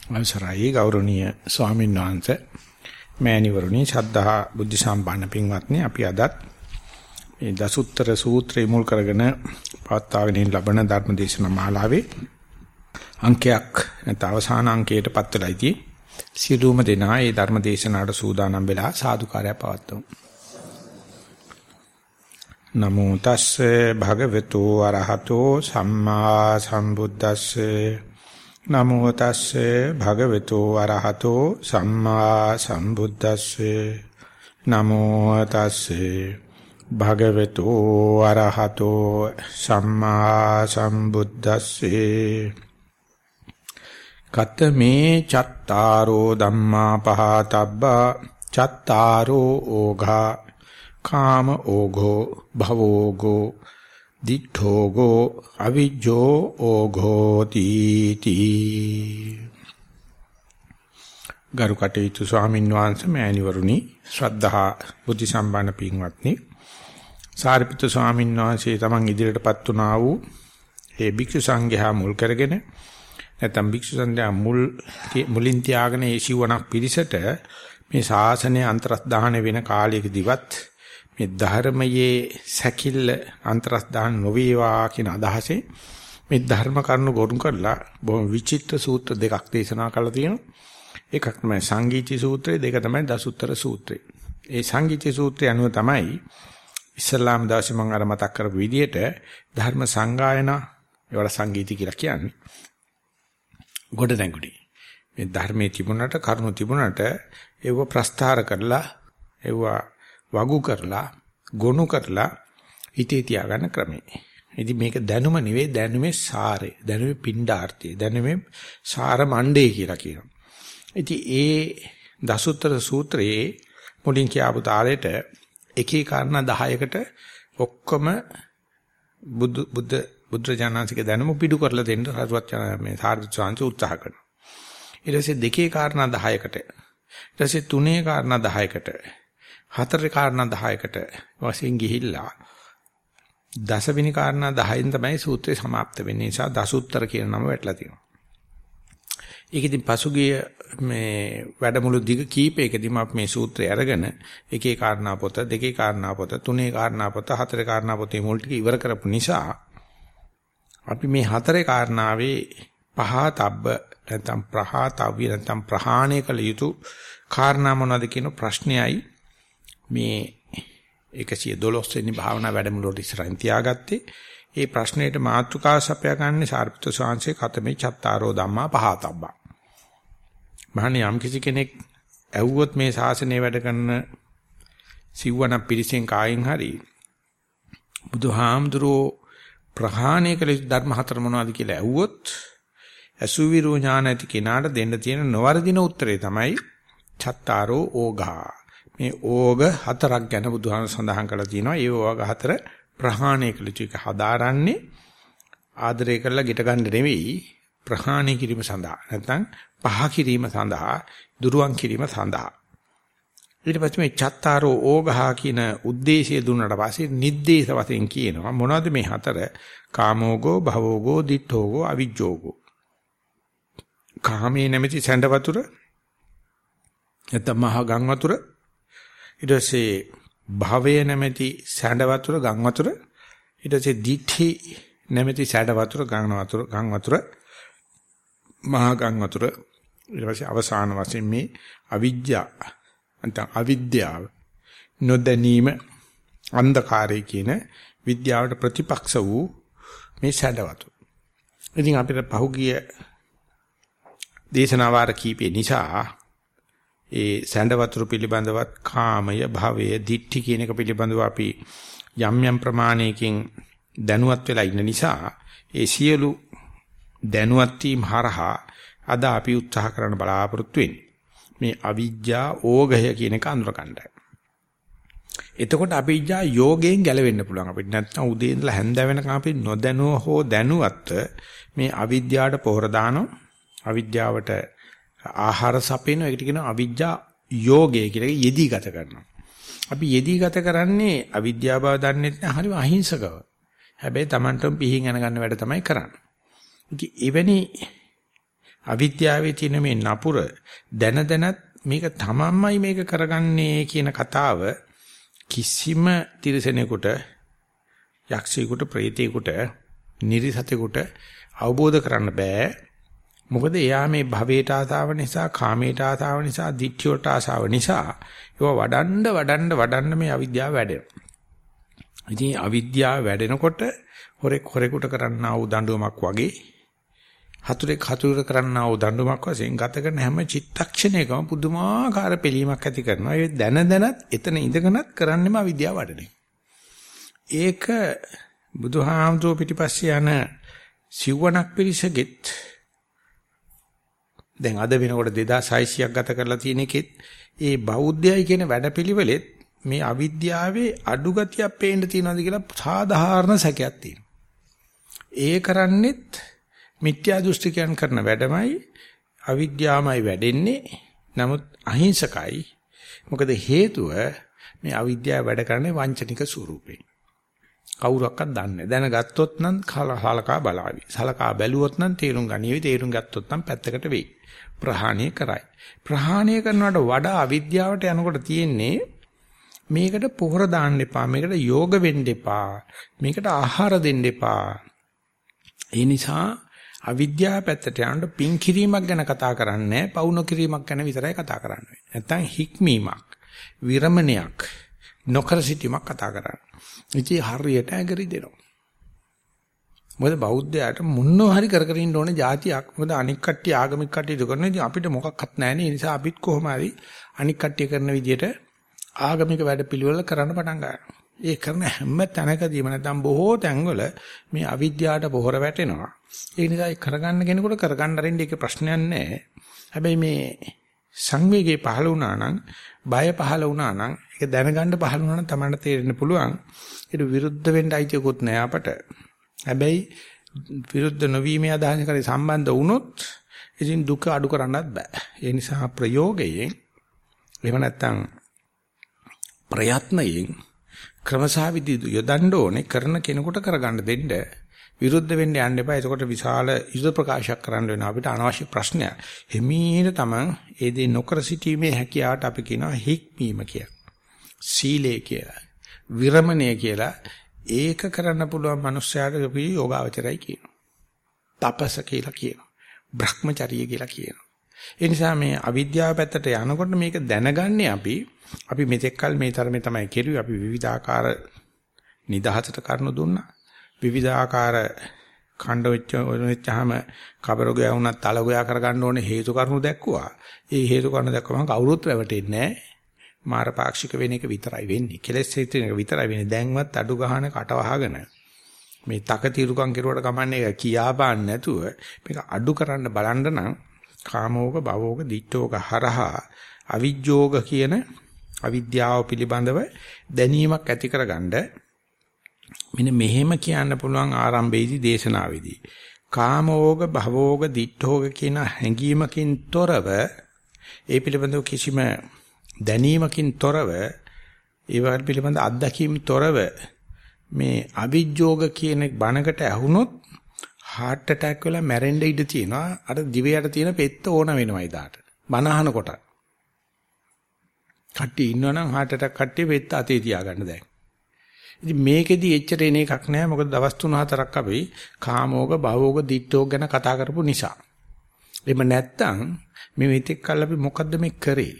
අවසරයි ගෞරවනීය ස්වාමීන් වහන්සේ. මෑණිවරුනි ශද්ධහා බුද්ධ සම්පන්න පින්වත්නි අපි අදත් මේ දසුත්තර සූත්‍රය මුල් කරගෙන පවත්වාගෙන ලබන ධර්ම දේශනා මාලාවේ අංකයක් නැත්නම් අවසාන අංකයට පත් වෙලා ඉති. සියලුම දෙනා මේ ධර්ම දේශනාවට සූදානම් වෙලා සාදුකාරය පවත්වමු. නමෝ තස්සේ භගවතු අරහතෝ සම්මා සම්බුද්දස්සේ නමෝ තස්සේ භගවතු අරහතෝ සම්මා සම්බුද්දස්සේ. නමෝ තස්සේ භගවතු අරහතෝ සම්මා සම්බුද්දස්සේ. කතමේ චත්තාරෝ ධම්මා පහතබ්බා. චත්තාරෝ ඕඝා. කාම ඕඝෝ භවෝඝෝ. දිඨෝගෝ අවිජ්ජෝ ඕඝෝති තී ගරු කටයුතු ස්වාමීන් වහන්සේ මෑණිවරුනි ශ්‍රද්ධහා බුද්ධ සම්පන්න පින්වත්නි සාරිපුත්‍ර ස්වාමීන් වහන්සේ තමන් ඉදිරියටපත් වුණා වූ ඒ භික්ෂු සංඝයා මුල් කරගෙන නැත්නම් භික්ෂු සංඝයා මුල් මුලින් තියාගෙන ඒ සිවණක් පිරිසට මේ ශාසනය අන්තරස්දාන වෙන කාලයකදීවත් මේ ධර්මයේ සැකිල්ල අන්තරස්දාන නොවේවා කියන අදහසෙන් මේ ධර්ම කරුණු ගොනු කරලා බොහොම විචිත්‍ර සූත්‍ර දෙකක් දේශනා කළා තියෙනවා. එකක් තමයි සංගීති සූත්‍රය දෙක තමයි දසුත්තර සූත්‍රය. ඒ සංගීති සූත්‍රය අනුව තමයි ඉස්ලාම් දාශ මම අර මතක් කරපු විදිහට ධර්ම සංගායන ඒවට සංගීති කියලා කියන්නේ. ගොඩ නැගුණි. මේ ධර්මයේ තිබුණාට කරුණු තිබුණාට ඒව ප්‍රස්තාර කරලා ඒවා වගු කරලා ගොනු කරලා හිතේ තියාගන්න ක්‍රමය. ඉතින් මේක දැනුම නෙවෙයි දැනුමේ සාරය. දැනුමේ පිණ්ඩාර්ථය. දැනුමේ සාර මණ්ඩේ කියලා කියනවා. ඉතින් ඒ දසුත්තර සූත්‍රයේ මුලින් කියපු තාලෙට එකේ කාරණා 10කට ඔක්කොම බුදු බුද්ධ බුද්ධජානනාංශික දැනුම පිටු කරලා දෙන්න සරුවත් මේ සාර්ථක සංස උත්සාහ කරනවා. ඊට පස්සේ දෙකේ කාරණා 10කට ඊට පස්සේ තුනේ කාරණා 10කට හතරේ කාරණා 10කට වශයෙන් ගිහිල්ලා දසවෙනි කාරණා 10න් තමයි සූත්‍රය સમાપ્ત වෙන්නේ. නිසා දසුත්තර කියන නම වැටලා තියෙනවා. ඒක ඉතින් පසුගිය මේ වැඩමුළු දිග කීපයකදීම අපි මේ සූත්‍රය අරගෙන එකේ කාරණා පොත, දෙකේ කාරණා පොත, තුනේ කාරණා පොත, හතරේ කාරණා පොතේ මුල් ටික ඉවර කරපු නිසා අපි මේ හතරේ කාරණාවේ පහතබ්බ නැත්නම් ප්‍රහාතව්‍ය නැත්නම් ප්‍රහාණය කළ යුතු කාරණා මොනවද කියන ප්‍රශ්නයයි මේ 112 වෙනි භාවනා වැඩමුළුවට ඉස්සරහින් තියාගත්තේ. ඒ ප්‍රශ්නෙට මාතෘකාව සපයා ගන්න සාර්පිත ස්වාංශේ කතමේ චත්තාරෝ ධම්මා පහතබ්බා. මහණේ යම් කිසි කෙනෙක් ඇව්වොත් මේ ශාසනය වැඩ කරන සිව්වන පිරිසෙන් කායින් හරි බුදුහාමුදුරෝ ප්‍රහාණය කළ ධර්ම හතර මොනවද කියලා ඇව්වොත් අසුවිරෝ ඥාන ඇති කෙනාට දෙන්න තියෙන නොවර්ධින උත්තරේ තමයි චත්තාරෝ ඕඝා. මේ ඕග හතරක් ගැන බුදුහාම සඳහන් කරලා තියෙනවා. ඒ ඕග හතර ප්‍රහාණය කළ යුතු එක හදාරන්නේ ආදරය කරලා ගෙට ගන්න නෙවෙයි ප්‍රහාණය කිරීම සඳහා. නැත්නම් පහ කිරීම සඳහා, දුරුවන් කිරීම සඳහා. ඊට පස්සේ මේ චත්තාරෝ ඕගහා කියන ಉದ್ದೇಶය දුන්නාට පස්සේ නිද්දේශ වශයෙන් කියනවා මොනවද මේ හතර? කාමෝගෝ, භවෝගෝ, දිඨෝගෝ, අවිජ්ජෝගෝ. කාමේ නැමැති සැඬ වතුර නැත්නම් මහා ගම් වතුර ඊට පස්සේ භවය නැමැති සැඬ වතුර ගම් වතුර ඊට පස්සේ දිඨි නැමැති සැඬ වතුර ගම් වතුර ගම් වතුර මහා ගම් වතුර ඊට පස්සේ අවසාන වශයෙන් මේ අවිජ්ජා නැත්නම් අවිද්‍යාව නොදැනීම අන්ධකාරය කියන විද්‍යාවට ප්‍රතිපක්ෂ වූ මේ සැඬ වතුර. ඉතින් අපිට පහුගිය දේශනා වාර කීපේ නිසා ඒ සැඬ වතුර පිළිබඳවත් කාමය භවය දික්ටි කියන එක පිළිබඳව අපි යම් යම් ප්‍රමාණයකින් දැනුවත් වෙලා ඉන්න නිසා ඒ සියලු දැනුවත් වීම හරහා අද අපි උත්සාහ කරන බලාපොරොත්තු වෙන්නේ. මේ අවිජ්ජා ඕගය කියන එක අඳුරගන්නයි. එතකොට අවිජ්ජා යෝගයෙන් ගැලවෙන්න පුළුවන්. අපිට නැත්නම් උදේ ඉඳලා හැන්ද වෙනකම් අපි නොදැනුව හෝ දැනුවත් මේ අවිද්‍යාවට පොහොර දානවා. අවිද්‍යාවට ආහාර සපේන එකට කියනවා අවිජ්ජා යෝගය කියලා යෙදී ගත කරනවා. අපි යෙදී ගත කරන්නේ අවිද්‍යාව බව දන්නේ නැහැ හරිම අහිංසකව. හැබැයි Tamanටම පිහින් යන ගන්න වැඩ තමයි කරන්නේ. ඉතින් එවැනි අවිද්‍යාවේ තියෙන මේ නපුර දැන දැනත් මේක තමන්මයි මේක කරගන්නේ කියන කතාව කිසිම තිරසනෙකුට යක්ෂයෙකුට ප්‍රේතයෙකුට නිරිසතෙකුට අවබෝධ කරන්න බෑ මොකද එයා මේ භවයට ආසාව නිසා කාමයට ආසාව නිසා ditthියට ආසාව නිසා ඒවා වඩන්න වඩන්න වඩන්න මේ අවිද්‍යාව වැඩෙනවා ඉතින් අවිද්‍යාව වැඩෙනකොට හොරෙක් හොරෙකුට කරන්නා වූ දඬුවමක් වගේ හතුරෙක් හතුරට කරන්නා වූ දඬුවමක් වශයෙන් ගත කරන හැම චිත්තක්ෂණයකම පුදුමාකාර පිළීමක් ඇති කරනවා. ඒ දැන දැනත් එතන ඉඳගෙනත් කරන්නෙම අවිද්‍යාව වඩන ඒක බුදුහාමුදුරුවෝ පිටිපස්සේ යන සිව්වණක් පිරිසගෙත් දැන් අද වෙනකොට 2600ක් ගත කරලා තියෙන එකෙත් ඒ බෞද්ධයයි කියන වැඩපිළිවෙලෙත් මේ අවිද්‍යාවේ අඩු ගතියක් පේන්න තියෙනවද කියලා සාධාරණ සැකයක් තියෙනවා. ඒ කරන්නෙත් මිත්‍යා දෘෂ්ටිකයන් කරන වැඩමයි අවිද්‍යාවමයි වැඩෙන්නේ. නමුත් අහිංසකයි. මොකද හේතුව මේ අවිද්‍යාව වැඩ කරන්නේ වංචනික ස්වරූපේ. කවුරක්වත් දන්නේ දැනගත්තොත් නම් සලකා බලාවි. සලකා බැලුවොත් නම් තේරුම් ගනිවි. තේරුම් ගත්තොත් නම් පැත්තකට වෙයි. ප්‍රහාණය කරයි. ප්‍රහාණය කරනවට වඩා අවිද්‍යාවට යනකොට තියෙන්නේ මේකට පොහොර දාන්න එපා. මේකට යෝග වෙන්න එපා. මේකට ආහාර දෙන්න එපා. ඒ නිසා අවිද්‍යාව පැත්තට යනකොට පින් කිරීමක් ගැන කතා කරන්නේ පවු නොකිරීමක් ගැන විතරයි කතා කරන්නේ. නැත්තම් හික්මීමක්, විරමණයක්, නොකර සිටීමක් කතා කරන්නේ. ඉතින් හරියට ඇගරි දෙනවා. මොකද බෞද්ධයාට මුන්නෝ හරි කර කර ඉන්න ඕනේ જાතියක්. මොකද අනික් කට්ටිය ආගමික කටයුතු කරන ඉතින් අපිට මොකක්වත් නැහැ නේ. ඒ නිසා අපිත් කොහොම හරි අනික් කට්ටිය කරන විදිහට ආගමික වැඩපිළිවෙල කරන්න පටන් ගන්නවා. ඒ කරන හැම තැනකදීම නැත්නම් බොහෝ තැන්වල මේ අවිද්‍යාවට පොහොර වැටෙනවා. ඒ නිසා කරගන්න කෙනෙකුට කරගන්න අරින්න ඒක ප්‍රශ්නයක් නැහැ. හැබැයි මේ සංවේගය පහළ වුණා නම් බය පහළ වුණා නම් ඒක දැනගන්න පහළ වුණා නම් තමයි තේරෙන්න පුළුවන්. ඒක විරුද්ධ වෙන්න අයිතියකුත් නැහැ අපට. හැබැයි විරුද්ධ නොවීමේ අදහන කරේ සම්බන්ධ වුණොත් ඉතින් දුක අඩු කරන්නත් බෑ. ඒ නිසා ප්‍රයෝගයෙන් එහෙම නැත්නම් ප්‍රයත්නයෙන් ක්‍රමසහවිදි යොදන්න ඕනේ කරන කෙනෙකුට කරගන්න දෙන්න විරුද්ධ වෙන්න යන්න එපා. එතකොට විශාල යුද ප්‍රකාශයක් කරන්න වෙන අපිට අනවශ්‍ය ප්‍රශ්නයක්. හිමීන තමන් ඒ දේ නොකර සිටීමේ හැකියාවට අපි කියනවා හික්මීම කියලා. සීලය කියලා. විරමණය කියලා ඒක කරන්න පුළුවන් මනුස්සයාට අපි යෝගාවචරයි කියනවා. තපස කියලා කියනවා. භ්‍රමචර්ය කියලා කියනවා. ඒ නිසා මේ අවිද්‍යාව පැත්තට යනකොට මේක දැනගන්නේ අපි අපි මෙතෙක්කල් මේ තරමේ තමයි කෙරුවේ අපි විවිධාකාර නිදහසට කරුණු දුන්නා. විවිධාකාර ඛණ්ඩ වෙච්ච වෙච්චාම කබරගය වුණත් තලගය කරගන්න ඕනේ හේතු කාරණු දැක්කුවා. ඒ හේතු කාරණු දැක්කම කවුරුත් රැවටෙන්නේ නැහැ. මාර පාක්ෂික වෙන එක විතරයි වෙන්නේ. කෙලෙස් හේතු එක විතරයි වෙන්නේ. දැන්වත් අඩු ගහන කට වහගෙන මේ තක తీරුකම් කෙරුවට කමන්නේ එක කියා බාන්න නැතුව මේක අඩු කරන්න බලන්න නම් කාමෝග භවෝග දිට්ඨෝග හරහා අවිජ්ජෝග කියන අවිද්‍යාව පිළිබඳව දැනීමක් ඇති කරගන්න මෙන්න මෙහෙම කියන්න පුළුවන් ආරම්භයේදී දේශනාවේදී. කාමෝග භවෝග දිඨෝග කියන හැඟීමකින් තොරව ඒ පිළිබඳව කිසිම දැනීමකින් තොරව ඒ වගේ පිළිබඳ අත්දැකීම් තොරව මේ අවිජ්ජෝග කියන බණකට ඇහුනොත් heart attack වෙලා මැරෙන්න ඉඩ තියෙනවා. අර දිවයට තියෙන පෙත්ත ඕන වෙනවා ඉදාට බණ අහනකොට. කට්ටිය ඉන්නවනම් heart attack කට්ටිය පෙත්ත අතේ තියාගන්න දැන්. ඉතින් මේකෙදි එච්චර එන එකක් නෑ මොකද දවස් 3-4ක් අපි කාමෝග භවෝග දිට්ඨෝග ගැන කතා කරපු නිසා. එහෙම නැත්තම් මේ මෙතෙක් කල් අපි මොකද්ද මේ කරේ?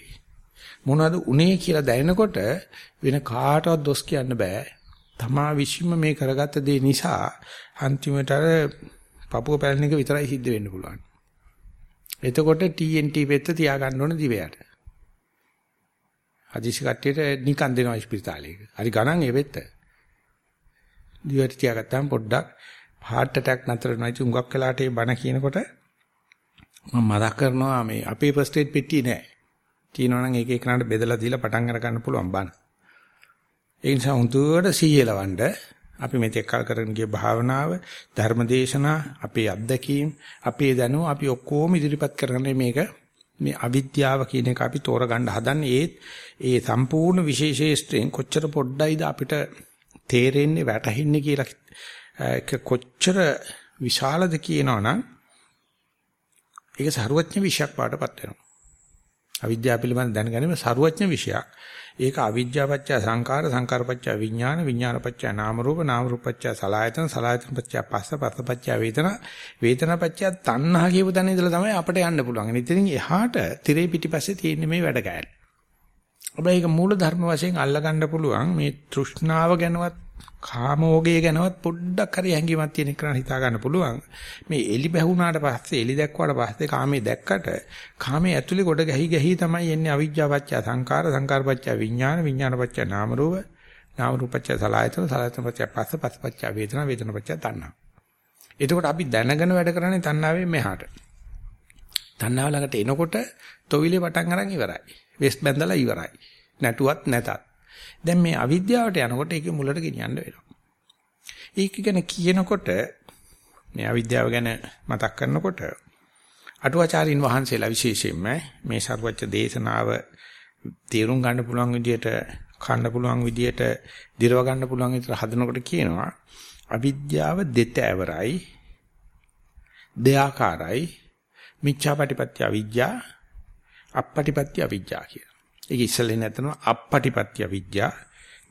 මොනවද උනේ කියලා දැනනකොට වෙන කාටවත් දොස් කියන්න බෑ. තමා විශ්ීම මේ කරගත්ත දේ නිසා අන්තිමට අර පපුව පැලෙන එක විතරයි සිද්ධ වෙන්න පුළුවන්. එතකොට TNT පෙත්ත තියාගන්න ඕන දිවයට. අදිසි කට්ටියට නිකන් දෙනවා ඉස්පිරිතාලේක. හරි ගණන් ඒ වෙත්ත. දිවට තියාගත්තාම පොඩ්ඩක් heart attack නතර වෙනවා. ඉතින් උඟක් වෙලාට ඒ බණ කියනකොට මම මතක් කරනවා මේ අපේ first aid පෙට්ටිය නෑ. තියෙනවා නම් ඒක එකනට බෙදලා දීලා පටන් අර ගන්න පුළුවන් බණ. ඒ නිසා හුදුවට සීයලවන්න අපි මෙතෙක් කල් කරගෙන ගිය භාවනාව, ධර්මදේශනා, අපේ අත්දැකීම්, අපේ දැනුම අපි ඔක්කොම ඉදිරිපත් කරගන්නේ මේක මේ අවිද්‍යාව කියන එක අපි තෝරගන්න හදන්නේ ඒත් ඒ සම්පූර්ණ විශේෂේෂ්ත්‍රයෙන් කොච්චර පොඩ්ඩයිද අපිට තේරෙන්නේ වැටහෙන්නේ කියලා ඒක කොච්චර විශාලද කියනවනම් ඒක ਸਰුවඥ විශයක් පාටපත් වෙනවා. අවිද්‍යාව පිළිබඳ දැනගැනීම ਸਰුවඥ විශයක්. ඒක අවිද්‍යාවපච්චය සංකාර සංකාරපච්චය විඥාන විඥානපච්චය නාම රූප නාම රූපපච්චය සලආයතන සලආයතනපච්චය පස්ස පස්සපච්චය වේදන වේදනපච්චය තණ්හා කියපු තැන ඉඳලා තමයි අපිට යන්න පුළුවන්. ඉතින් එහාට tire පිටිපස්සේ තියෙන මේ වැඩ ගැහැල. හැබැයි ඒක මූල ධර්ම වශයෙන් අල්ලගන්න පුළුවන් මේ තෘෂ්ණාව ගැනවත් කාමෝගය ගැනවත් පොඩ්ඩක් හරි හැඟීමක් තියෙන කෙනා හිතා ගන්න පුළුවන්. මේ එලි බැහුණාට පස්සේ එලි දැක්වාට පස්සේ කාමයේ දැක්කට කාමයේ ඇතුලේ කොට ගැහි ගැහි තමයි එන්නේ අවිජ්ජාපච්චය සංකාර සංකාරපච්චය විඥාන විඥානපච්චය නාම රූප නාම රූපච්චය සලආයතන සලආයතනපච්චය පස්ස පස්සපච්චය වේදනා වේදනාපච්චය තණ්හා. එතකොට අපි දැනගෙන වැඩ කරන්නේ තණ්හාවෙන් මෙහාට. තණ්හාව ළඟට එනකොට තොවිලේ පටන් අරන් ඉවරයි. වෙස් බැඳලා ඉවරයි. නැටුවත් නැතත්. දැන් මේ අවිද්‍යාවට යනකොට ඒකේ මුලට ගෙනියන්න වෙනවා. ඒක ගැන කියනකොට මේ අවිද්‍යාව ගැන මතක් කරනකොට අටුවාචාරින් වහන්සේලා විශේෂයෙන්ම මේ ਸਰවච්ච දේශනාව තේරුම් ගන්න පුළුවන් විදියට කන්න පුළුවන් විදියට දිරව ගන්න පුළුවන් විදියට හදනකොට කියනවා අවිද්‍යාව දෙතෑවරයි දෙආකාරයි මිච්ඡාපටිපත්‍ය අවිද්‍යා අපපටිපත්‍ය අවිද්‍යා කියලා. ඒක ඉස්සෙල්ලේ නැතන අපපටිපත්‍ය අවිද්‍යා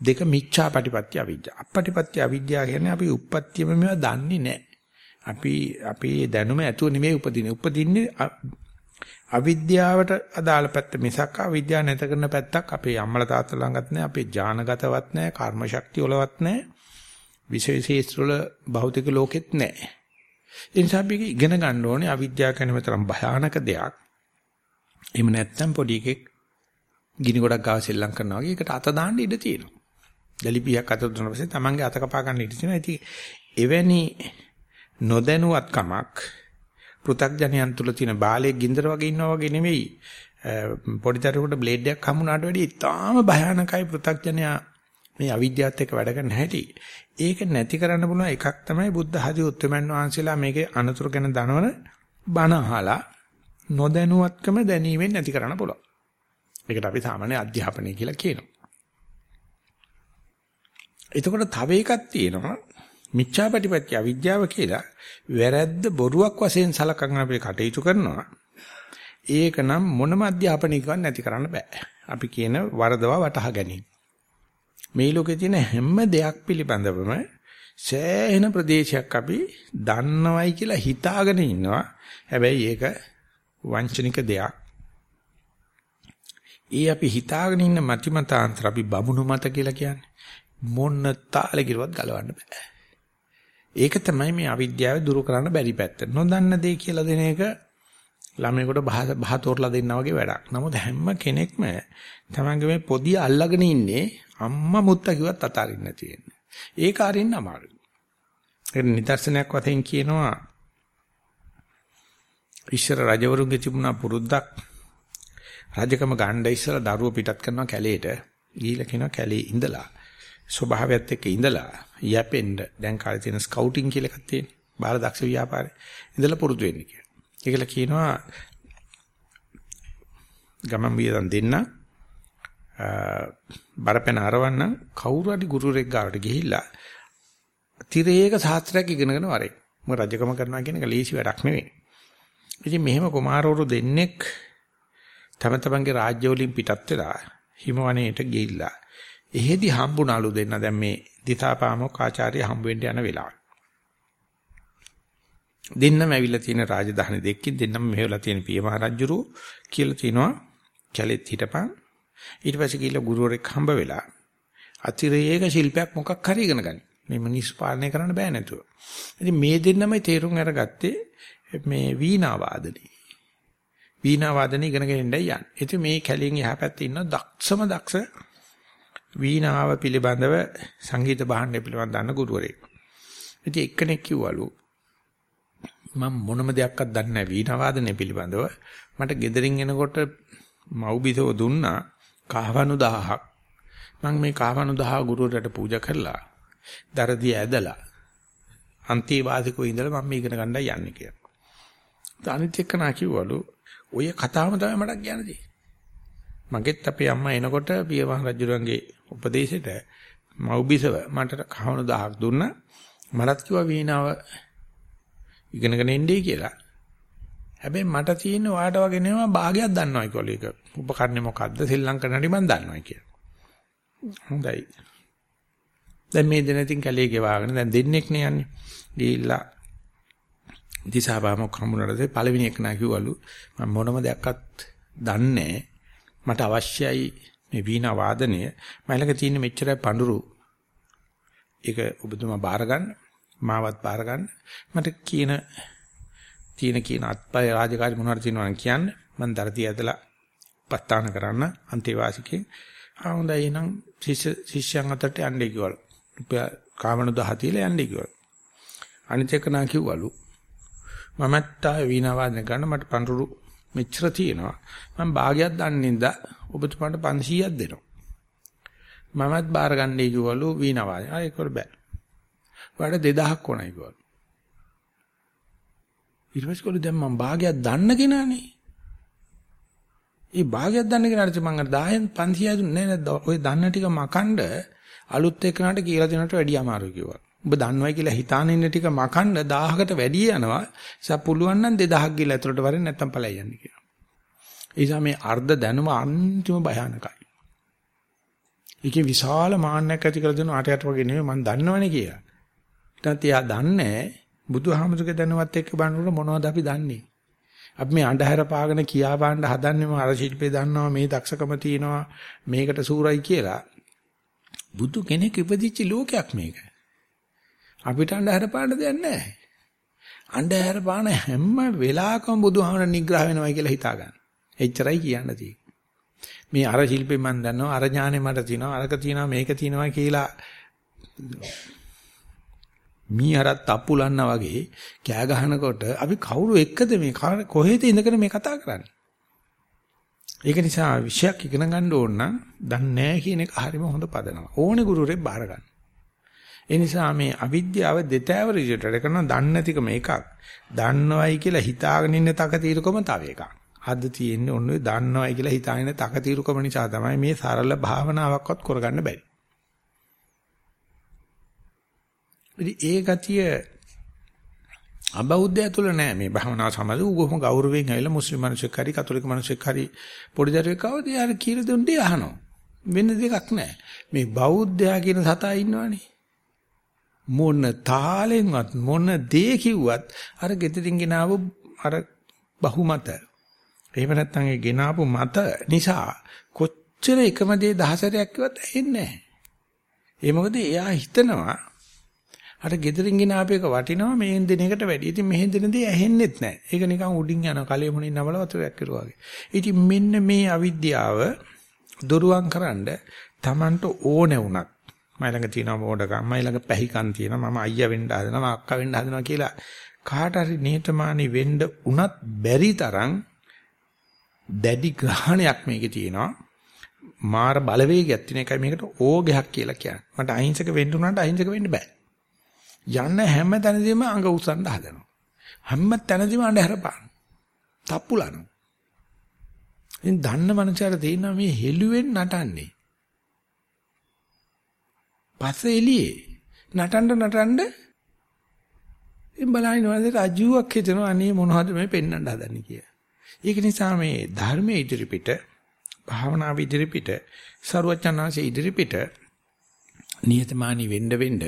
දෙක මිච්ඡාපටිපත්‍ය අවිද්‍යා. අපපටිපත්‍ය අවිද්‍යා කියන්නේ අපි උප්පත්තියම මේවා දන්නේ නැහැ. අපි අපි දැනුම ඇතුව නෙමෙයි උපදින්නේ. උපදින්නේ අවිද්‍යාවට අදාළ පැත්ත මිසක් අවිද්‍යාව නැත කරන පැත්තක් අපේ අම්මලා තාත්තලා ළඟත් නැහැ. අපේ ඥානගතවත් නැහැ. කර්ම ශක්තිය වලවත් නැහැ. විශේෂීස්ත්‍ර වල භෞතික ලෝකෙත් නැහැ. ඒ නිසා අපි ඉගෙන ගන්න ඕනේ අවිද්‍යාව කියන මෙතරම් භයානක දෙයක්. එහෙම නැත්නම් පොඩි එකෙක් ගිනි ගොඩක් ගාව සෙල්ලම් කරනවා වගේ ඒකට අත දාන්න ඉඩ තියෙනවා. දලිපියක් අත දුන්නා පස්සේ Tamange අත කපා ගන්න ඉඩ තියෙනවා. ඉතින් එවැනි නොදැනුවත්කමක් පෘ탁ජනයන් තුල තියෙන බාලයේ ගින්දර වගේ ඉන්නවා වගේ නෙමෙයි. පොඩි දරුවෙකුට බ්ලේඩ් එකක් හමුනාට වැඩිය ඉතාම භයානකයි පෘ탁ජනයා මේ අවිද්‍යාවත් එක්ක වැඩ කරන්න හැටි. ඒක නැති කරන්න පුළුවන් එකක් තමයි බුද්ධ හදි උත්තරමන් වහන්සේලා මේකේ අනතුරු ගැන දනවන බණ අහලා නොදැනුවත්කම දැනීමෙන් නැති කරන්න පුළුවන්. මේකට අපි සාමාන්‍ය අධ්‍යාපනය කියලා කියනවා. එතකොට තව එකක් තියෙනවා මිච්ඡාපටිපත්‍ය අවිද්‍යාව කියලා වැරද්ද බොරුවක් වශයෙන් සලකන අපි කටයුතු කරනවා. ඒක නම් මොනම අධ්‍යාපනයකින්වත් නැති කරන්න බෑ. අපි කියන වරදවා වටහා ගැනීම. මේ ලෝකේ තියෙන හැම දෙයක් පිළිබඳවම සෑහෙන ප්‍රදේශයක් අපි දන්නවයි කියලා හිතාගෙන ඉන්නවා. හැබැයි ඒක වංචනික දෙයක්. ඒ අපි හිතාගෙන ඉන්න මතිමතාන්තර අපි බමුණු මත කියලා කියන්නේ මොන්න තාලේ කිරුවත් ගලවන්න බෑ. ඒක තමයි මේ අවිද්‍යාව දුරු කරන්න බැරි පැත්ත. නොදන්න දේ කියලා දෙන එක ළමයෙකුට බහ තෝරලා දෙන්නා වගේ වැඩක්. නමුත් හැම කෙනෙක්ම තමන්ගේ මේ පොදිය අල්ලගෙන ඉන්නේ අම්මා මුත්තා කිව්වත් අතාරින්න තියෙන්නේ. ඒක අරින්න අමාරුයි. ඒක නිදර්ශනයක් වශයෙන් කියනවා ඉස්සර රජවරුන්ගේ තිබුණා පුරුද්දක් රජකම ගණ්ඩ ඉස්සලා දරුවෝ පිටත් කරනවා කැලේට. ගිහිල්ලා කියනවා කැලේ ඉඳලා ස්වභාවයත් එක්ක ඉඳලා යැපෙන්න දැන් කාලේ තියෙන ස්කවුටින් කියලා එකක් තියෙනවා. බාල දක්ෂ ව්‍යාපාරේ. ඉඳලා පුරුදු වෙන්න කියලා. ඒකල කියනවා ගමන් වියදම් දෙන්න බරපැන අරවන්න කවුරු හරි ගුරුරෙක් ගාවට ගිහිල්ලා තිරේක ශාස්ත්‍රයක් ඉගෙනගෙන වරේ. මොකද රජකම කරනවා කියන එක ලීසි වැඩක් නෙවෙයි. ඉතින් මෙහෙම කුමාරවරු දෙන්නෙක් තම තමන්ගේ රාජ්‍ය වලින් පිටත් වෙලා හිමවණේට ගිහිල්ලා එහෙදි හම්බුණලු දෙන්න දැන් මේ දිසාපාමොක් ආචාර්ය හම්බ වෙන්න යන වෙලාව. දෙන්නම ඇවිල්ලා තියෙන රාජධානි දෙකකින් දෙන්නම මෙහෙवला තියෙන පිය මහ රජුරු කියලා තිනවා කැලෙත් හිටපන් ඊට පස්සේ ගිහිල්ලා ගුරුවරෙක් හම්බ වෙලා අතිරේක ශිල්පයක් මොකක් හරි ඉගෙන ගන්න. මේ මිනිස් පාලනය කරන්න බෑ නේතුව. ඉතින් මේ දෙන්නම තේරුම් අරගත්තේ මේ වීණා වාදනේ. වීණා වාදනය ඉගෙනගෙන ඉන්නයි යන්නේ. ඉතින් මේ කැලෙන් එහා පැත්තේ ඉන්න දක්ෂම දක්ෂ වීණාව පිළිබඳව සංගීත භාණ්ඩය පිළිබඳව දන්න ගුරුවරයෙක්. ඉතින් එක්කෙනෙක් කිව්වලු මම මොනම දෙයක්වත් දන්නේ නැහැ වීණා වාදනය පිළිබඳව. මට ගෙදරින් එනකොට මව්බිසව දුන්නා කහවණු 1000ක්. මම මේ කහවණු 1000 ගුරුවරට පූජා කරලා දරදී ඇදලා අන්තිවාසිකෝ ඉඳලා මම ඉගෙන ගන්නයි යන්නේ කියලා. අනිත් එක්කනා කිව්වලු ඔය කතාවම තමයි මට කියන්න තියෙන්නේ. මගෙත් අපේ අම්මා එනකොට පියවහ රජුරන්ගේ උපදේශයට මව්බිසව මට කවණු දහක් දුන්නා. මටත් කිව්වා වීණාව ඉගෙනගෙන ඉන්නේ කියලා. හැබැයි මට තියෙන ඔයාට වගේ නෙවෙයි භාගයක් දන්නවයි කියලා ඒක. උපකරණේ මොකද්ද? ශ්‍රී ලංකන් හැටි මම දන්නවයි කියලා. හොඳයි. දැන් මේ දෙනින් කැලේ ගෙවාගෙන දැන් දෙන්නෙක් නේ යන්නේ. ගිහිල්ලා දිසාපාමොක් හම්බුනට පළවෙනි එක නා කිව්වලු මම මොනම දෙයක්වත් දන්නේ මට අවශ්‍යයි මේ වීණා වාදනය. මයිලක තියෙන මෙච්චරයි පඳුරු. ඒක ඔබතුමා බාර ගන්න. මාවත් බාර ගන්න. මට කියන තියෙන කියන අත්පය රාජකාරි මොනවද තියෙනවනම් කියන්න. මම දරතිය ඇදලා පස්තාන කරන්න අන්තේවාසිකේ ආ හොඳයි. එහෙනම් ශිෂ්‍ය ශිෂ්‍යයන් අතරට යන්නේ කිව්වලු. කාමන 10 තියලා යන්නේ කිව්වලු. අනිත් එක නා කිව්වලු මමත් ආ වීණා වාදනය කරන්න මට පඳුරු මෙච්චර තියෙනවා. මම භාගයක් දන්නේ නැද ඔබතුමාට 500ක් දෙනවා. මමත් බාර ගන්නයි කිව්වලු වීණා වාදනය. ආ ඒක බෑ. ඔයාලට 2000ක් ඕනයි කිව්වලු. ඊට පස්සේ කොළු දැන් මම භාගයක් දන්න කෙනානේ. ඒ භාගයක් දන්න කෙනාට මම 10න් 500 දුන්නේ නැහැ නේද? ඔය දන්න ටික මකන්න අලුත් එක්කනට කියලා දෙනවට වැඩිය අමාරුයි කිව්වා. ඔබ දන්නවයි කියලා හිතාන ඉන්න ටික මකන්න 1000කට වැඩි යනවා. ඒසක් පුළුවන් නම් 2000ක් ගිහලා ඇතුළට වරෙන් නැත්තම් පළයි යන්න කියලා. ඒ නිසා මේ අර්ධ දැනුම අන්තිම භයානකයි. ඒකේ විශාල මාන්නයක් ඇති කර දෙන අටයට වගේ නෙමෙයි මම දන්නවනේ කියලා. ඊටත් එයා දන්නේ බුදුහාමුදුරගේ දැනුවත් එක්ක බලනකොට මොනවද අපි දන්නේ? අපි මේ අඳුර පාගෙන කියා පාන්න හදන්නේම අර ශිල්පේ දන්නවා මේ දක්ෂකම තියෙනවා මේකට සූරයි කියලා. බුදු කෙනෙක් ඉපදිච්ච ලෝකයක් මේක. අපිට අන්ධහැර පාන්න දෙයක් නැහැ. අන්ධහැර පාන හැම වෙලාවකම බුදුහාමර නිග්‍රහ වෙනවා කියලා හිතා ගන්න. එච්චරයි කියන්න තියෙන්නේ. මේ අර ශිල්පේ මම දන්නවා අර ඥානෙ මට තියෙනවා අරක තියෙනවා මේක තියෙනවා කියලා මී හරත් අප්පුලන්නා වගේ කෑ ගහනකොට අපි කවුරු එක්කද මේ කොහෙද ඉඳගෙන මේ කතා කරන්නේ? ඒක නිසා විශයක් ඉගෙන ගන්න ඕන නම් දන්නේ නැහැ කියන එක හරිම හොඳ පදනම. ඕනේ ගුරුවරයෙක් බාර ගන්න. ඒ නිසා මේ අවිද්‍යාව දෙතෑවර විදිහට වැඩ කරන දන්නේ නැතිකම එකක්. දන්නවයි කියලා හිතාගෙන ඉන්න තකතිරුකම තව එකක්. අද තියෙන්නේ ඔන්න ඔය දන්නවයි කියලා හිතාගෙන තකතිරුකම නිසා තමයි මේ සරල භාවනාවක්වත් කරගන්න බැරි. ඒ ගතිය අබෞද්ධය තුල නෑ මේ භවනා සමාධි උගොම ගෞරවයෙන් ඇවිල්ලා මුස්ලිම් මිනිස්සුක් හරි කතෝලික මිනිස්සුක් හරි පොඩි දරුවෙක් ආවද යාර කියලා දුන්නේ අහනවා වෙන දෙයක් නෑ මේ බෞද්ධයා කියන සතා ඉන්නවනේ මොන තාලෙන්වත් මොන දේ කිව්වත් අර ගෙදරින් ගෙනාවු අර බහුමත එහෙම නැත්නම් ඒ ගෙනාවු මත නිසා කොච්චර එකම දේ දහසරයක් කිව්වත් ඇහෙන්නේ නැහැ. ඒ මොකද එයා හිතනවා අර ගෙදරින් ගෙනාවු එක වටිනවා මේ දෙන එකට වැඩි. ඉතින් මෙහෙන් දෙන දේ ඇහෙන්නෙත් නැහැ. ඒක නිකන් උඩින් යන කලෙ මොනින් නවල වතුරක් කරුවා වගේ. ඉතින් මෙන්න මේ අවිද්‍යාව දොරුවන් කරන්න Tamanට ඕනේ වුණත් මයි ළඟ තියෙනවා මෝඩකම් මයි ළඟ පැහිකම් තියෙනවා මම අයියා වෙන්න හදනවා මම අක්කා වෙන්න හදනවා කියලා කාට හරි නිහතමානී වෙන්න උනත් බැරි තරම් දැඩි ග්‍රහණයක් මේකේ තියෙනවා. මාර බලවේගයක් තියෙන එකයි මේකට ඕගයක් කියලා කියන්නේ. මට අහිංසක වෙන්න උනට අහිංසක වෙන්න බෑ. යන්න හැම තැනදීම අඟ උස්සන්න හදනවා. හැම තැනදීම අඬ හැරපාන. තප්පුලනවා. ඉතින් දන්න මනසට තියෙනවා මේ හෙළුවෙන් නටන්නේ. පස්ස එළියේ නටන්න නටන්න ඉන් බලන්නේ රජුවක් හිතනවා අනේ මොනවද මේ පෙන්වන්න හදන්නේ කියලා. ඒක නිසා මේ ධර්මයේ ඉදිරි පිට භාවනා ඉදිරි පිට ਸਰවඥාන්සේ ඉදිරි පිට නියතමානී වෙන්න වෙන්න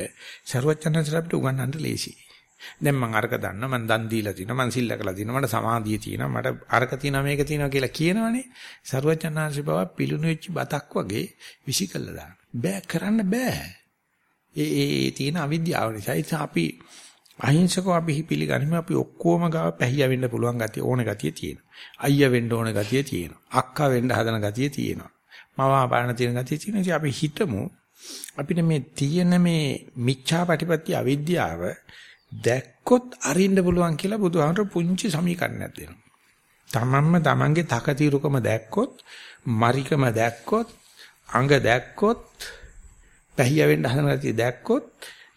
ਸਰවඥාන්සේ අපිට උගන්වන්න ලේසියි. දැන් මම අරක දන්නා මම දන් දීලා තිනවා මම සිල්ලා කළා තිනවා මට සමාධිය තියෙනවා මට අරක තියෙනවා මේක තියෙනවා කියලා කියනවනේ ਸਰවඥාන්සේ බව පිළුණු වෙච්ච බතක් වගේ විසි කළා දාන. බෑ කරන්න බෑ. ඒ ඒ තියෙන අවිද්‍යාව නිසා ඉතින් අපි අහිංසකව අපි පිළිගනිමු අපි ඔක්කොම ගාව පැහිය වෙන්න පුළුවන් ගතිය ඕන ගතිය තියෙනවා. අයියා වෙන්න ඕන ගතිය තියෙනවා. අක්කා වෙන්න හදන ගතිය තියෙනවා. මම පාන තියෙන ගතිය තියෙනවා. ඉතින් අපි හිතමු අපිට මේ තියෙන මේ මිච්ඡා ප්‍රතිපත්ති අවිද්‍යාව දැක්කොත් අරින්න පුළුවන් කියලා බුදුහාමර පුංචි සමීකරණයක් දෙනවා. තමන්ම තමන්ගේ තකතිරුකම දැක්කොත්, මරිකම දැක්කොත්, අඟ දැක්කොත් පැහිය වෙන්න හදන ගතිය දැක්කොත්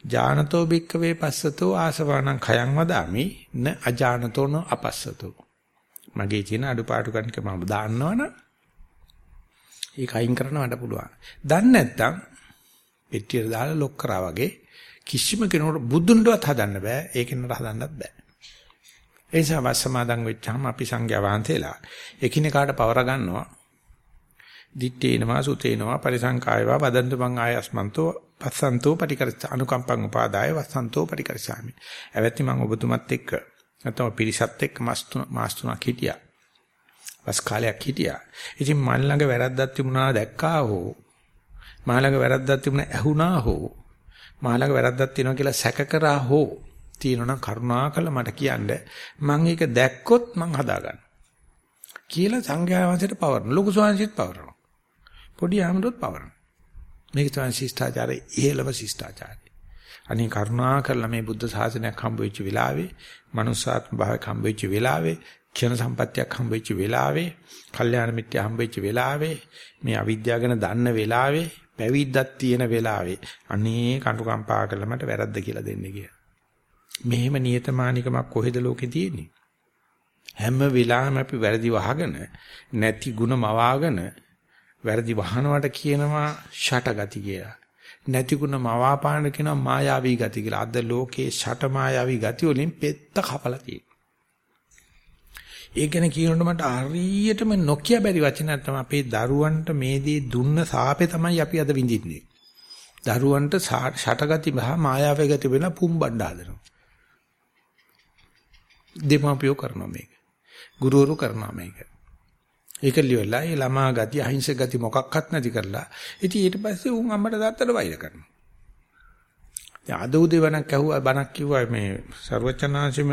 ජානතෝ බික්කවේ පස්සතෝ ආසවානං khයං වදාමි න අජානතෝ න අපස්සතෝ මගේ තියෙන අඩුපාඩු කන්ක මම දාන්නවනම් ඒක අයින් කරන්න මට පුළුවන්. දන්නේ නැත්නම් පෙට්ටියට දාලා ලොක් කරා වගේ කිසිම කෙනෙකුට බුදුන්වත් හදන්න බෑ. ඒකෙන් හදන්නත් බෑ. ඒ නිසා වස්සමාදන් වෙච්චාම අපි සංඝයා වහන්සේලා එකිනෙකාට පවර ගන්නවා. දිත්තේනවා සුතේනවා පරිසංකායවා වදන්තු මං ආයස්මන්තෝ පස්සන්තෝ පටිකරස අනුකම්පං උපාදාය වස්සන්තෝ පටිකරසාමි. එවැත්ති මං ඔබතුමත් එක්ක නැත්නම් පිරිසත් එක්ක මාස් තුන මාස් තුනක් හිටියා. වස් කාලයක් හිටියා. ඉතින් මන් ළඟ වැරද්දක් තිබුණා දැක්කා හෝ මා ළඟ වැරද්දක් තිබුණා ඇහුණා හෝ මා ළඟ වැරද්දක් තියෙනවා කියලා සැක කරා හෝ තියෙනවා කරුණාකර මට කියන්න මම ඒක දැක්කොත් මං හදාගන්න. කියලා සංඝයා වහන්සේට පවරන ලොකු ස්වාමීන් පවරනවා. පොඩි ආමරොත් පවරන. මේක තමයි ශිෂ්ටාචාරයේ ඉහළම ශිෂ්ටාචාරය. අනේ කරුණා කරලා මේ බුද්ධ ශාසනයක් හම්බ වෙච්ච වෙලාවේ, manussාත්ම භාවයක් හම්බ වෙච්ච වෙලාවේ, ක්ෂණ සම්පත්තියක් හම්බ වෙච්ච වෙලාවේ, කල්යාණ මිත්‍ය හම්බ වෙච්ච වෙලාවේ, මේ අවිද්‍යාව ගැන දන්න වෙලාවේ, පැවිද්දක් තියෙන වෙලාවේ අනේ කටුකම්පා කරලා මට වැරද්ද කියලා දෙන්න කියලා. මෙහෙම නියතමානිකමක් කොහෙද ලෝකේ තියෙන්නේ? හැම වෙලාවෙම අපි වැරදි වහගෙන නැති ಗುಣ මවාගෙන වැරදි වහනවට කියනවා ෂටගති කියලා. නැති ಗುಣ මවාපාන කියනවා මායාවී ගති කියලා. අද ලෝකේ ෂට මායාවී ගති වලින් පෙත්ත කපලා තියෙනවා. ඒ ගැන කියනකොට මට හරියටම නොකිය බැරි වචනයක් තමයි අපේ දරුවන්ට මේ දේ දුන්න සාපේ තමයි අපි අද විඳින්නේ. දරුවන්ට ෂටගති බහ මායාවේ ගති වෙන පුම්බණ්ඩ හදනවා. දෙමාපියෝ කරනවා මේක. ගුරුවරු කරනවා මේක. ඒක ලියලා ඒ ළමා ගති අහිංසක ගති මොකක්වත් නැති කරලා ඉතින් ඊට පස්සේ උන් අම්මට තාත්තට වෛර කරනවා. දැන් අද උදේ වණක් ඇහුවා බණක් කිව්වා මේ ਸਰවචනාංශෙම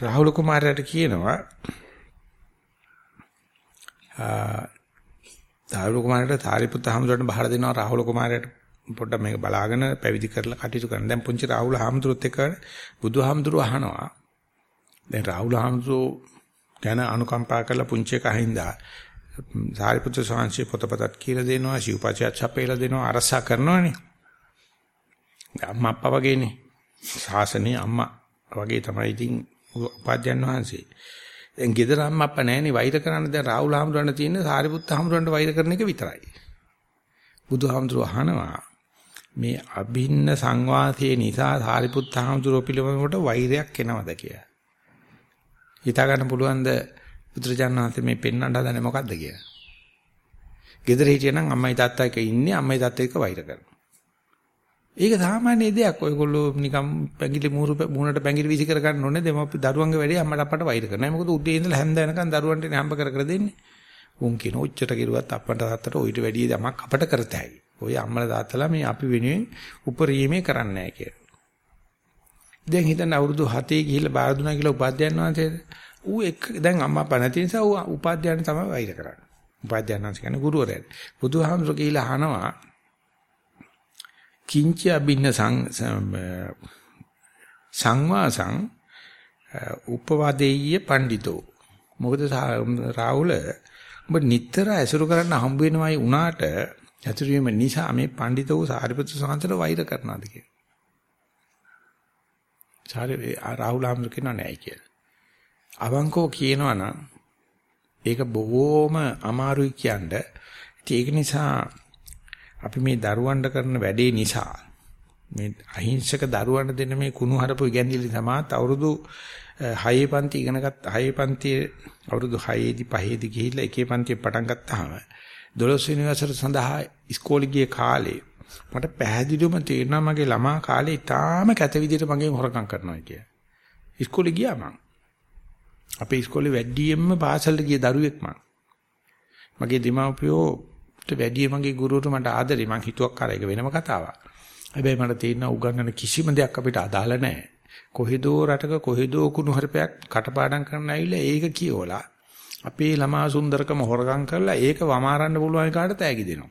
රාහුල කුමාරයාට කියනවා රාහුල කුමාරයාට තාරිපුත් හාමුදුරන්ට බහලා දෙනවා රාහුල කුමාරයාට පොඩ්ඩක් මේක බලාගෙන පැවිදි කරලා කටයුතු කරන්න. දැන් පුංචි රාහුල හාමුදුරුවොත් එක්ක බුදුහාමුදුරුව අහනවා. දැන් රාහුල හාමුදුරුවෝ ගැන අනුකම්පා කරලා පුංචි එක අහින්දා සාරිපුත්‍ර ස්වාමීන් පොතපතක් කියලා දෙනවා, ශිවපචයත් ឆ පේලා දෙනවා, අරසා කරනවනේ. අම්මා අප්පා වගේනේ. ශාසනේ අම්මා වගේ තමයි ඉතින් උපාධ්‍යයන් වහන්සේ. දැන් ගෙදර අම්මා අප්පා නැහැනේ වෛර කරන්න දැන් රාහුල හාමුදුරන්ට තියෙන්නේ සාරිපුත්ත හාමුදුරන්ට වෛර කරන එක විතරයි. බුදුහාමුදුරුවෝ අහනවා මේ අභින්න සංවාසයේ නිසා සාරිපුත්ත හාමුදුරුවෝ පිළිවෙලකට වෛරයක් එනවද කියලා. හිතා ගන්න පුළුවන්ද පුත්‍රජානනාත මේ පෙන්වන්න හදන්නේ මොකද්ද කියලා. ගෙදර හිටියනම් අම්මයි තාත්තා එක ඉන්නේ අම්මයි තාත්තා එක වෛර කරනවා. ඒක සාමාන්‍ය දෙයක්. ඔයගොල්ලෝ නිකම් පැංගිලි මූරු මූණට පැංගිලි විසි කර ගන්න ඕනේ. දෙමප්පි දරුවන්ගේ වැඩේ අම්මට අප්පට වෛර කරනවා. මොකද උදේ ඉඳලා හැන්ද වෙනකන් දරුවන්ට හම්බ කර කර දෙන්නේ. උන් කියන උච්චට කිරුවත් අප්පට තාත්තට ඔయిత වැඩි යමක් අපට කරතයි. ඔය අම්මලා තාත්තලා මේ අපි වෙනුවෙන් උපරිමේ කරන්නේ නැහැ කියලා. දැන් හිතන්න අවුරුදු 7 ගිහිල්ලා බාර දුනා කියලා උපාධ්‍යයන් වහන්සේද ඌ එක් දැන් අම්මා අප්පා නැති නිසා ඌ උපාධ්‍යයන් තමයි වෛර කරන්නේ. උපාධ්‍යයන් වහන්සේ කියන්නේ ගුරුවරයා. බුදුහාමුදුරු කියලා අහනවා කිංච අබින්න සංවාසං උපවාදේය පඬිතෝ මොකද රාහුල ඔබ නිතර ඇසුරු කරන්න හම්බ වෙනවයි උනාට ඇසුරු වීම නිසා මේ පඬිතෝ සාරිපුත්‍ර සාන්තර වෛර කරනවාද කියලා. සාරි රාහුල හම්බ කියනවා නෑ කියලා. අවංකව කියනවා නම් ඒක බොහෝම අමාරුයි කියන්නේ. ඒක නිසා අපි මේ දරුවන්ට කරන වැඩේ නිසා මේ අහිංසක දරුවන්ට දෙන මේ කුණු හරපු ඉගැන්විලි සමාත් අවුරුදු 6 පන්ති ඉගෙනගත් 6 පන්තියේ අවුරුදු 6 දී 5 දී ගිහිල්ලා එකේ පන්තියේ පටන් ගත්තාම 12 වෙනි වසර සඳහා ඉස්කෝලේ ගිය කාලේ මට පැහැදිලිවම තේරෙනවා මගේ ළමා කාලේ ඉතාලම කැත විදිහට මගෙන් හොරකම් කරනවා කියලා. ඉස්කෝලේ ගියා මං. අපේ ඉස්කෝලේ වැඩියෙන්ම පාසලට ගිය දරුවෙක් මං. මගේ දෙමාපියෝ වැඩි මගේ ගුරුවරු මට ආදරේ මං හිතුවක් කර එක වෙනම කතාවක්. හැබැයි මට තේරෙනවා උගන්නන කිසිම දෙයක් අපිට අදාළ නැහැ. කොහෙදෝ රටක කොහෙදෝ කුණු හරපයක් කටපාඩම් කරන්න ඇවිල්ලා ඒක කියවලා අපේ ළමා සුන්දරකම හොරගම් කරලා ඒක වමාරන්න පුළුවන් කාට තෑගි දෙනවා.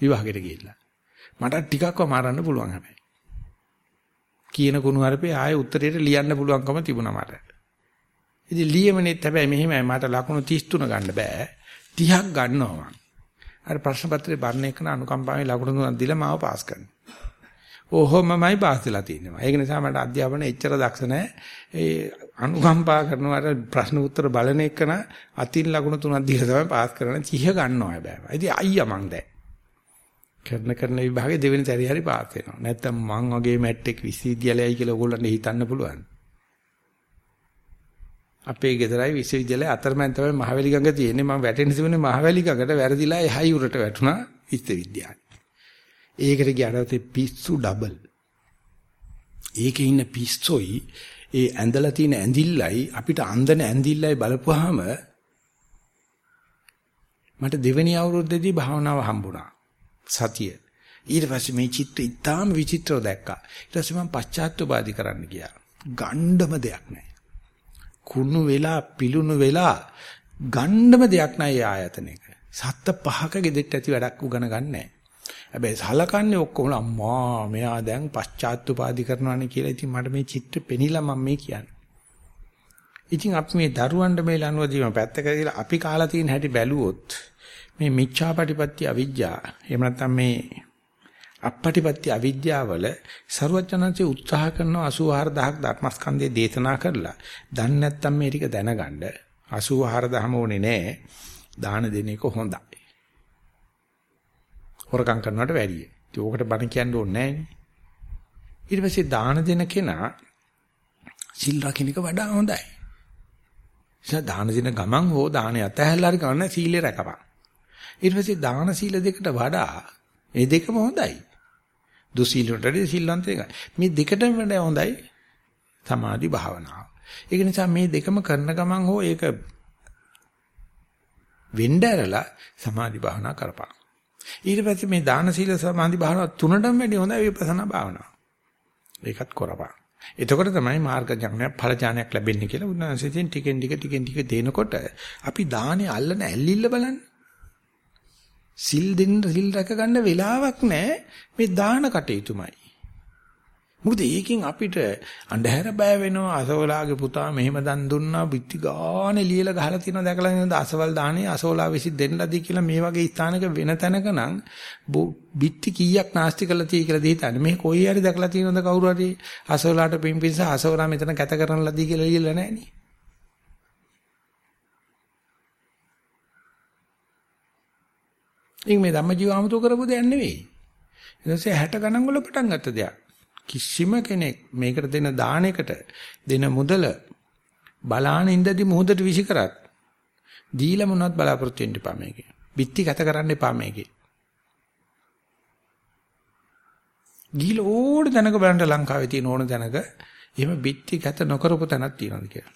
විවාහකට ගිහිල්ලා. මට ටිකක් වමාරන්න පුළුවන් හැබැයි. කියන කුණු හරපේ ආයේ උත්තරේට ලියන්න පුළුවන්කම තිබුණා මට. ඉතින් ලියමනෙත් හැබැයි මෙහෙමයි මට ලකුණු 33 ගන්න බෑ. 30ක් ගන්නවා මම. අර ප්‍රශ්න පත්‍රේ බර්ණ එකන අනුකම්පාවෙන් ලකුණු තුනක් දීලා මාව පාස් කරනවා. ඔහොමමයි පාස් වෙලා තියෙනවා. ඒක නිසා මට අධ්‍යාපනය එච්චර දක්ෂ නැහැ. ඒ අනුකම්පා කරනවට ප්‍රශ්න උත්තර බලන එකන අතින් ලකුණු තුනක් දීලා තමයි පාස් කරන්න 30 ගන්නවා හැබැයි. ඉතින් අයියා මං දැන්. කරන කරන විභාගේ දෙවෙනි සැරේ හරි පාස් වෙනවා. නැත්තම් මං වගේ මැට්‍රික් විශ්වවිද්‍යාලයයි කියලා ඕගොල්ලන්ට හිතන්න පුළුවන්. අපේ ගෙදරයි විශ්වවිද්‍යාලය අතරමැද තමයි මහවැලි ගඟ තියෙන්නේ. මම වැටෙන්න තිබුණේ මහවැලි ගඟට වැරදිලා එහායි උරට වැටුණා විශ්වවිද්‍යාලය. ඒකට ගියාට පිස්සු ඩබල්. ඒකේ ඉන්න පිස්සොයි ඒ ඇඳලා තියෙන ඇඳිල්ලයි අපිට අන්දන ඇඳිල්ලයි බලපුවාම මට දෙවෙනි අවුරුද්දේදී භාවනාව හම්බුණා. සතිය. ඊට පස්සේ මේ චිත්ත ඉතාම විචිත්‍රව දැක්කා. ඊට පස්සේ මම පශ්චාත්තුපාදි කරන්න ගියා. ගණ්ඩම දෙයක් නැහැ. කුණු වෙලා පිලුණු වෙලා ගණ්ඩම දෙයක් නැහැ ආයතනයක. සත්ත පහක ගෙදෙට්ට ඇති වැඩක් උගන ගන්නෑ. හැබැයි සලකන්නේ ඔක්කොම අම්මා මෙයා දැන් පශ්චාත්තුපාදි කරනවානේ කියලා. ඉතින් මට මේ චිත්‍ර පෙනිලා මම මේ කියන්නේ. ඉතින් අපි මේ දරුවන්ට මේ ලනුව දීම පැත්තක දාලා අපි කාලා තියෙන හැටි බැලුවොත් මේ මිච්ඡාපටිපත්‍ය අවිජ්ජා එහෙම නැත්නම් මේ අපපටිපත්‍ය අවිද්‍යාවල ਸਰවඥාන්සේ උත්සාහ කරන 84000ක් ධර්මස්කන්ධය දේශනා කරලා දන්නේ නැත්නම් මේ ටික දැනගන්න 84000ම ඕනේ නෑ දාන දෙන එක හොඳයි. හොරකම් කරනවට වැඩිය. ඉතින් ඕකට බණ කියන්න ඕනේ නෑනේ. ඊට පස්සේ දාන දෙන කෙනා සිල් රකින්න එක වඩා හොඳයි. නිසා දාන දෙන ගමන් හෝ දාන යතහැල්ලා හරි ගන්න සීලය රැකපන්. ඊට පස්සේ දාන සීල දෙකට වඩා මේ දෙකම හොඳයි. දුසීල වලට සිල්වන්ත එකයි. මේ දෙකටම වඩා හොඳයි සමාධි භාවනාව. ඒක නිසා මේ දෙකම කරන ගමන් හෝ ඒක වෙන්න ඇරලා සමාධි භාවනා කරපන්. ඊට පස්සේ මේ දාන සීල සමාධි භාවනාව තුනටම වැඩි හොඳයි විපස්සනා භාවනාව. ඒකත් කරපන්. එතකොට තමයි මාර්ග ඥානයක් ඵල ඥානයක් ලැබෙන්නේ කියලා උන්වහන්සේෙන් ටිකෙන් ටික ටිකෙන් ටික දෙනකොට අපි දානේ අල්ලන ඇල්ලිල්ල බලන්න. සිල් දෙන්න සිල් රැක ගන්න වෙලාවක් නැහැ මේ දාන කටයුතුමයි. මොකද ඒකෙන් අපිට අන්ධහැර බය වෙනවා අසවලාගේ පුතා මෙහෙම දන් දුන්නා පිටි ගානේ ලියලා ගහලා තියෙනවා දැකලා නේද අසවල් දානේ අසවලා විසි දෙන්නදී කියලා මේ වගේ ස්ථානක වෙන තැනක නම් පිටි කීයක් නාස්ති කරලා තියෙයි කියලා දෙහිතන්නේ. මේ කොයි හරි දැකලා තියෙනවද කවුරු හරි? අසවලාට පිම්පින්ස අසවලා මෙතන කැත කරන ලදී කියලා ලියලා නැහැ නේ ඉතින් මේ ධම්මජීව ආමතු කරපු දෙයක් නෙවෙයි. ඊට පස්සේ 60 ගණන් වල පටන් ගත්ත දෙයක්. කිසිම කෙනෙක් මේකට දෙන දාණයකට දෙන මුදල බලාන ඉඳදී මොහොතට විසි කරත් දීලා මොනවත් බලාපොරොත්තු වෙන්න එපා මේකේ. බිත්ති ගත කරන්න එපා මේකේ. ගිහිල ඕන තැනක බලන්න ලංකාවේ තියෙන ඕන තැනක එහෙම බිත්ති ගත නොකරපු තැනක් තියෙනවද කියලා.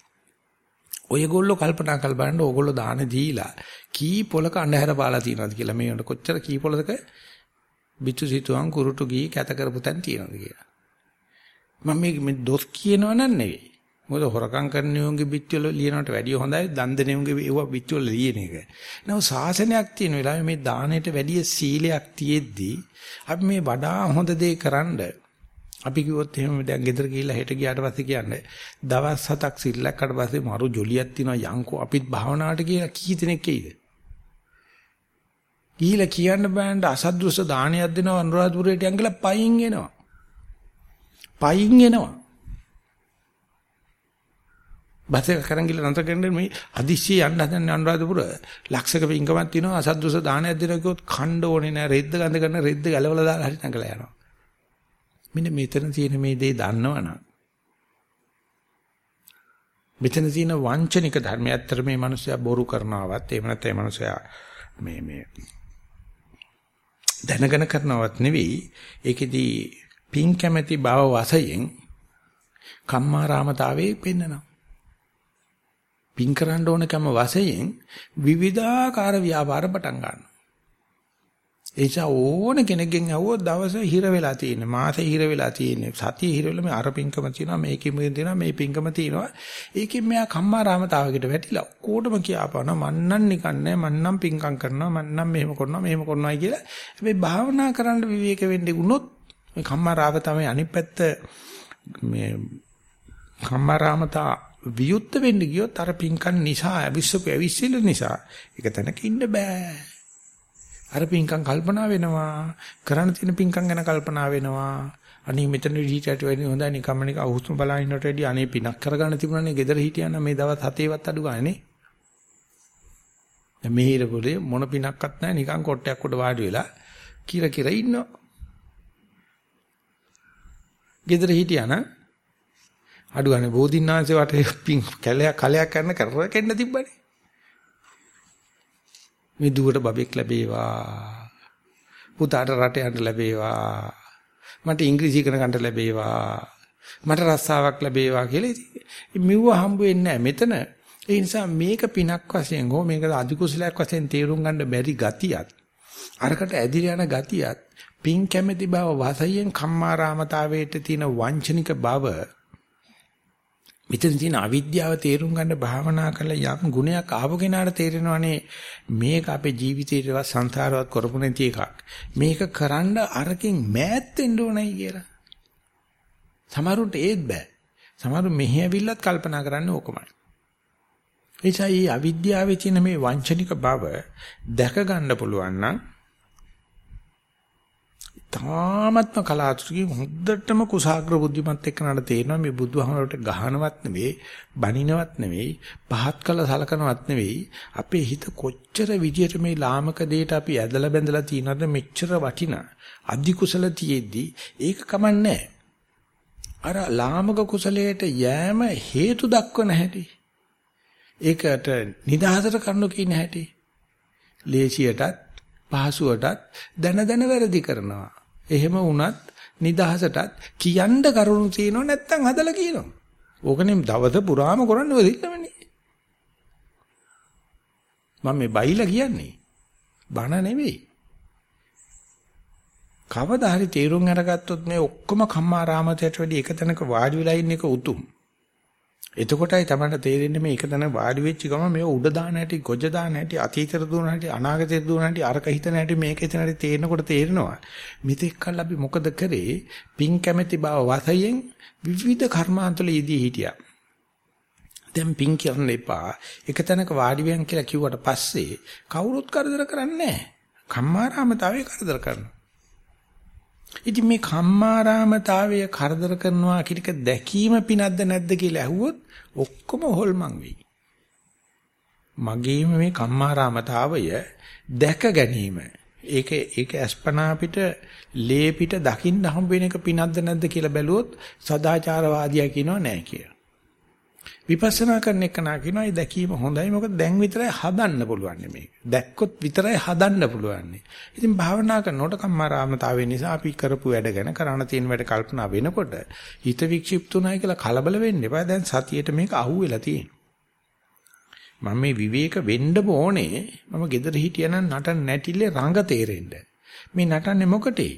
ඔයගොල්ලෝ කල්පනා කර බලන්න ඕගොල්ලෝ දාන දීලා කී පොලක අඳුර පාලා තියෙනවද කියලා මේ වුණ කොච්චර කී පොලක බිතු සිතුවම් කුරුටු ගී කැත කරපු තැන් තියෙනවද කියලා. මම මේ දොස් කියනව නෙවෙයි. මොකද හොරකම් කරන උන්ගේ බිත්තිවල ලියනවට වැඩිය හොඳයි දන් දෙන උන්ගේ ඒව බිත්තිවල ලියන එක. නෝ සාසනයක් තියෙන වෙලාවේ මේ දාණයට වැඩිය සීලයක් තියෙද්දි අපි මේ වඩා හොඳ දේ කරන්නේ අපි කිව්වොත් එහෙම දැන් ගෙදර ගිහිල්ලා හෙට ගියාට පස්සේ කියන්නේ දවස් හතක් සිල්ලක්කට පස්සේ මරු ජොලියක් තියෙනවා යංකෝ අපිත් භාවනාවට කියලා කී දෙනෙක් එයිද? ගිහිල්ලා කියන්න බෑන්ඩ අසද්දෘස දානයක් දෙනවා අනුරාධපුරයට යන් කියලා පයින් එනවා. පයින් එනවා. බස් එක කරන් ගිහලා නතර කරන්නේ මේ අදිශ්‍ය යන්න හදන අනුරාධපුර ලක්ෂක පින්කමක් තියෙනවා අසද්දෘස දානයක් දෙනවා කිව්වොත් ඛණ්ඩ ඕනේ නෑ රෙද්ද ගඳ කරන රෙද්ද ගලවලා දාලා හරි නැගලා යනවා. මෙන්න මෙතන තියෙන මේ දේ දන්නවනම් මෙතන තියෙන වංචනික ධර්මය ඇත්තට මේ මිනිස්සයා බොරු කරනවත් එහෙම නැත්නම් මේ මිනිස්සයා මේ මේ දැනගෙන කරනවත් නෙවෙයි. ඒකෙදී පින් කැමැති බව වශයෙන් කම්මාරාමතාවේ පෙන්නනවා. පින් කරන්න ඕනකම වශයෙන් විවිධාකාර ව්‍යාපාර පටන් ගන්නවා. එනිසා ඕන කෙනෙක්ගෙන් අහුවොත් දවස හිර වෙලා තියෙන මාසෙ හිර වෙලා තියෙන සතිය හිර වෙලා මේ අර පිංකම තියෙනවා මේකෙම තියෙනවා මේ පිංකම තියෙනවා. ඒකෙන් මෙයා කම්මාරාමතාවකට වැටිලා ඔක්කොටම කියාපනවා මන්නම් නිකන් නෑ මන්නම් පිංකම් කරනවා මන්නම් මෙහෙම කරනවා මෙහෙම කරනවා කියලා. හැබැයි භාවනා කරන්න විවේක වෙන්නේ වුණොත් මේ කම්මාරාමතාවේ අනිත් පැත්ත මේ කම්මාරාමතා වියුත් වෙන්න ගියොත් අර පිංකම් නිසා අවිස්සපු අවිස්සෙල නිසා ඒක තැනක ඉන්න බෑ. අර පිංකම් කල්පනා වෙනවා. කරන්න තියෙන පිංකම් ගැන කල්පනා වෙනවා. අනේ මෙතන හිටියට වැඩි හොඳයි නිකම්ම නික අහුස්ම බලා ඉන්නට වැඩි අනේ පිනක් කරගන්න තිබුණානේ gedara හිටියනම් මේ දවස් හතේවත් අඩු ගානේ. දැන් මෙහෙර පොලේ මොන පිනක්වත් නැහැ නිකන් කොට්ටයක් උඩ වාඩි වෙලා කිර කිර ඉන්නවා. gedara හිටියානම් අඩු ගන්න බෝධින්නාංශේ වටේ පිං කැලයක් කලයක් කරන කරකෙන්න තිබ්බනේ. මේ දුවට බබෙක් ලැබේවා. පුතාට රට යන්න ලැබේවා. මට ඉංග්‍රීසි ඉගෙන ගන්න ලැබේවා. මට රස්සාවක් ලැබේවා කියලා ඉතින් මෙව්ව හම්බ වෙන්නේ නැහැ. මෙතන ඒ නිසා මේක පිනක් වශයෙන් හෝ මේක අධිකුසලයක් වශයෙන් තේරුම් ගන්න බැරි ගතියත් අරකට ඇදිර යන ගතියත් පින් කැමැති බව වාසයෙන් කම්මාරාමතාවයට තියෙන වංචනික බව මෙතන තියෙන අවිද්‍යාව තේරුම් ගන්න භාවනා කරලා යම් ගුණයක් ආපු කෙනාට තේරෙනවානේ මේක අපේ ජීවිතේටවත් සංසාරවත් කරපු නැති එකක්. මේක කරන්න අරකින් මෑත් වෙන්න ඕනයි කියලා. සමහරුන්ට ඒත් බෑ. සමහරු මෙහි ඇවිල්ලත් කල්පනා කරන්නේ ඕකමයි. එයිසයි අවිද්‍යාවේ තියෙන මේ වංචනික බව දැක ගන්න පුළුවන් නම් තාමත්ම කලාතුරකින් හොද්දටම කුසాగ්‍ර බුද්ධිමත් එක්කනට තේරෙනවා. මේ බුදුහමරට ගහනවත් නෙවෙයි බනිනවත් නෙවෙයි පහත් කළ සලකනවත් නෙවෙයි. අපේ හිත කොච්චර විදියට මේ ලාමක දෙයට අපි ඇදලා බැඳලා තියනවද මෙච්චර වටිනා. අධි කුසල තියේදී ඒක කමන්නේ අර ලාමක කුසලයට යෑම හේතු දක්වන හැටි. ඒකට නිදහසට කරුණු කියන හැටි. ලේසියටත් පහසුවටත් දැන දැන වැරදි කරනවා. එහෙම වුණත් නිදහසටත් කියන්න කරුණු තියෙනව නැත්තම් හදලා කියනවා. ඕකනේ දවස පුරාම කරන්නේ ඔය දෙන්නමනේ. මම මේ බයිලා කියන්නේ. බන නෙවෙයි. කවදා හරි තීරුම් අරගත්තොත් මේ ඔක්කොම කම්මාරාමතයට වැඩි එක තැනක වාඩි වෙලා ඉන්න එක උතුම්. එතකොටයි තමයි තේරෙන්නේ මේ එක තැන වාඩි වෙච්ච ගම මේ උඩ දාන හැටි, ගොජ දාන හැටි, අතීතයට දුවන හැටි, අනාගතයට දුවන හැටි, අරක හිතන හැටි මේක හිතන හැටි තේරෙනකොට තේරෙනවා. මෙතෙක් කල් අපි මොකද කරේ? පින් කැමැති බව වශයෙන් විවිධ කර්මාන්තවල යෙදී හිටියා. දැන් පින් කියන්න එපා. එක තැනක වාඩි වෙන් කියලා කිව්වට පස්සේ කවුරුත් කරදර කරන්නේ නැහැ. කම්මාරාමතාවේ කරදර කරනවා. ඉතින් මේ කම්මාරාමතාවය කරදර කරනවා කියන එක දැකීම පිනක්ද නැද්ද කියලා ඇහුවොත් ඔක්කොම හොල්මන් වෙයි. මගේම මේ කම්මාරාමතාවය දැක ගැනීම ඒක ඒක අස්පනා පිට ලේ පිට දකින්න හම්බ වෙන එක පිනක්ද නැද්ද කියලා බැලුවොත් සදාචාරවාදියා කියනවා නෑ කියලා. විපස්සනා කරන එක නා කියනවා ඒ දැකීම හොඳයි මොකද දැන් විතරයි හදන්න පුළුවන් මේක. දැක්කොත් විතරයි හදන්න පුළුවන්. ඉතින් භාවනා කරනකොට කම්මාරාමතාවය නිසා අපි කරපු වැඩ ගැන කරණ තියෙන වැඩ කල්පනා වෙනකොට හිත වික්ෂිප්තුනායි කියලා කලබල වෙන්න එපා. දැන් සතියේට මේක අහුවෙලා තියෙනවා. මම මේ විවේක වෙන්න ඕනේ. මම gedara හිටියනම් නටන නැටිල්ලේ රඟ තේරෙන්න. මේ නටන්නේ මොකටේ?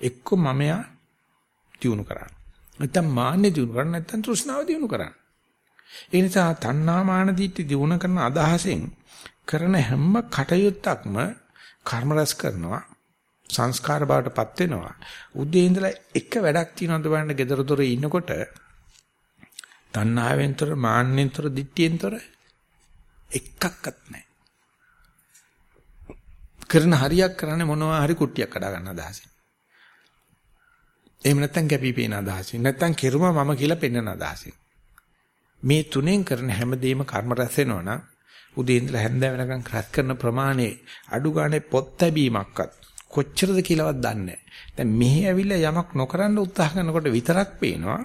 එක්ක මමයා තියුණු කරන්න. නැත්තම් මාන්නේ දිනු කරන්න නැත්තම් තෘෂ්ණාව දිනු කරන්න. ඒ නිසා තණ්හා මාන දිට්ඨි දිනු කරන අදහසෙන් කරන හැම කටයුත්තක්ම කර්ම රැස් කරනවා සංස්කාර බවටපත් වෙනවා. උදේ ඉඳලා එක වැඩක් තියනවද බලන්න gedara dore ඉන්නකොට තණ්හාවෙන්තර මාන්නෙන්තර දිට්ඨියෙන්තර එකක්වත් නැහැ. කරන හරියක් කරන්නේ මොනවා හරි කුට්ටියක් කඩා ගන්න අදහසින්. එහෙම නැත්නම් කැපිපේන අදහසින් නැත්නම් කෙරුම මම කියලා පෙන්වන අදහසින්. මේ තුනෙන් කරන හැමදේම කර්ම රැස් වෙනවා නම් උදේ ඉඳලා හැන්ද වෙනකන් රැස් කරන ප්‍රමාණය අඩු ගානේ පොත් ලැබීමක්වත් කොච්චරද කියලාවත් දන්නේ නැහැ. දැන් මෙහි ඇවිල්ලා යමක් නොකරන්න උත්සාහ කරනකොට විතරක් පේනවා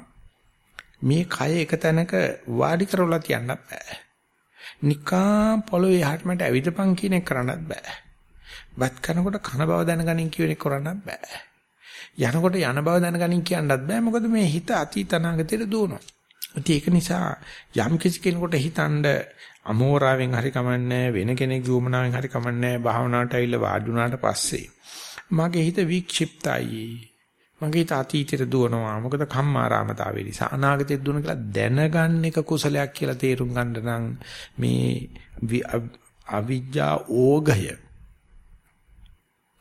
මේ කය එක තැනක වාඩි කරවලා තියන්න බෑ. නිකා පොළොවේ යහටමට ඇවිදපන් කියන එක කරන්නත් බෑ. බත් කනකොට කන බව දැනගනින් කියන එක කරන්නත් බෑ. යනකොට යන බව දැනගනින් කියන්නත් බෑ මොකද මේ හිත අතීත අනාගතයට දුවනවා. ඒක නිසා යම් කිසි කෙනෙකුට හිතනද අමෝරාවෙන් හරි කමන්නේ වෙන කෙනෙක් ගුමනාවෙන් හරි කමන්නේ භාවනාවට ඇවිල්ලා වාඩි වුණාට පස්සේ මගේ හිත වික්ෂිප්තයි. මගේ හිත අතීතයට දුවනවා. මොකද කම්මාරාමතාවේ නිසා අනාගතයට දුවන කියලා දැනගන්න එක කුසලයක් කියලා තේරුම් ගන්න නම් මේ අවිජ්ජා ඕගය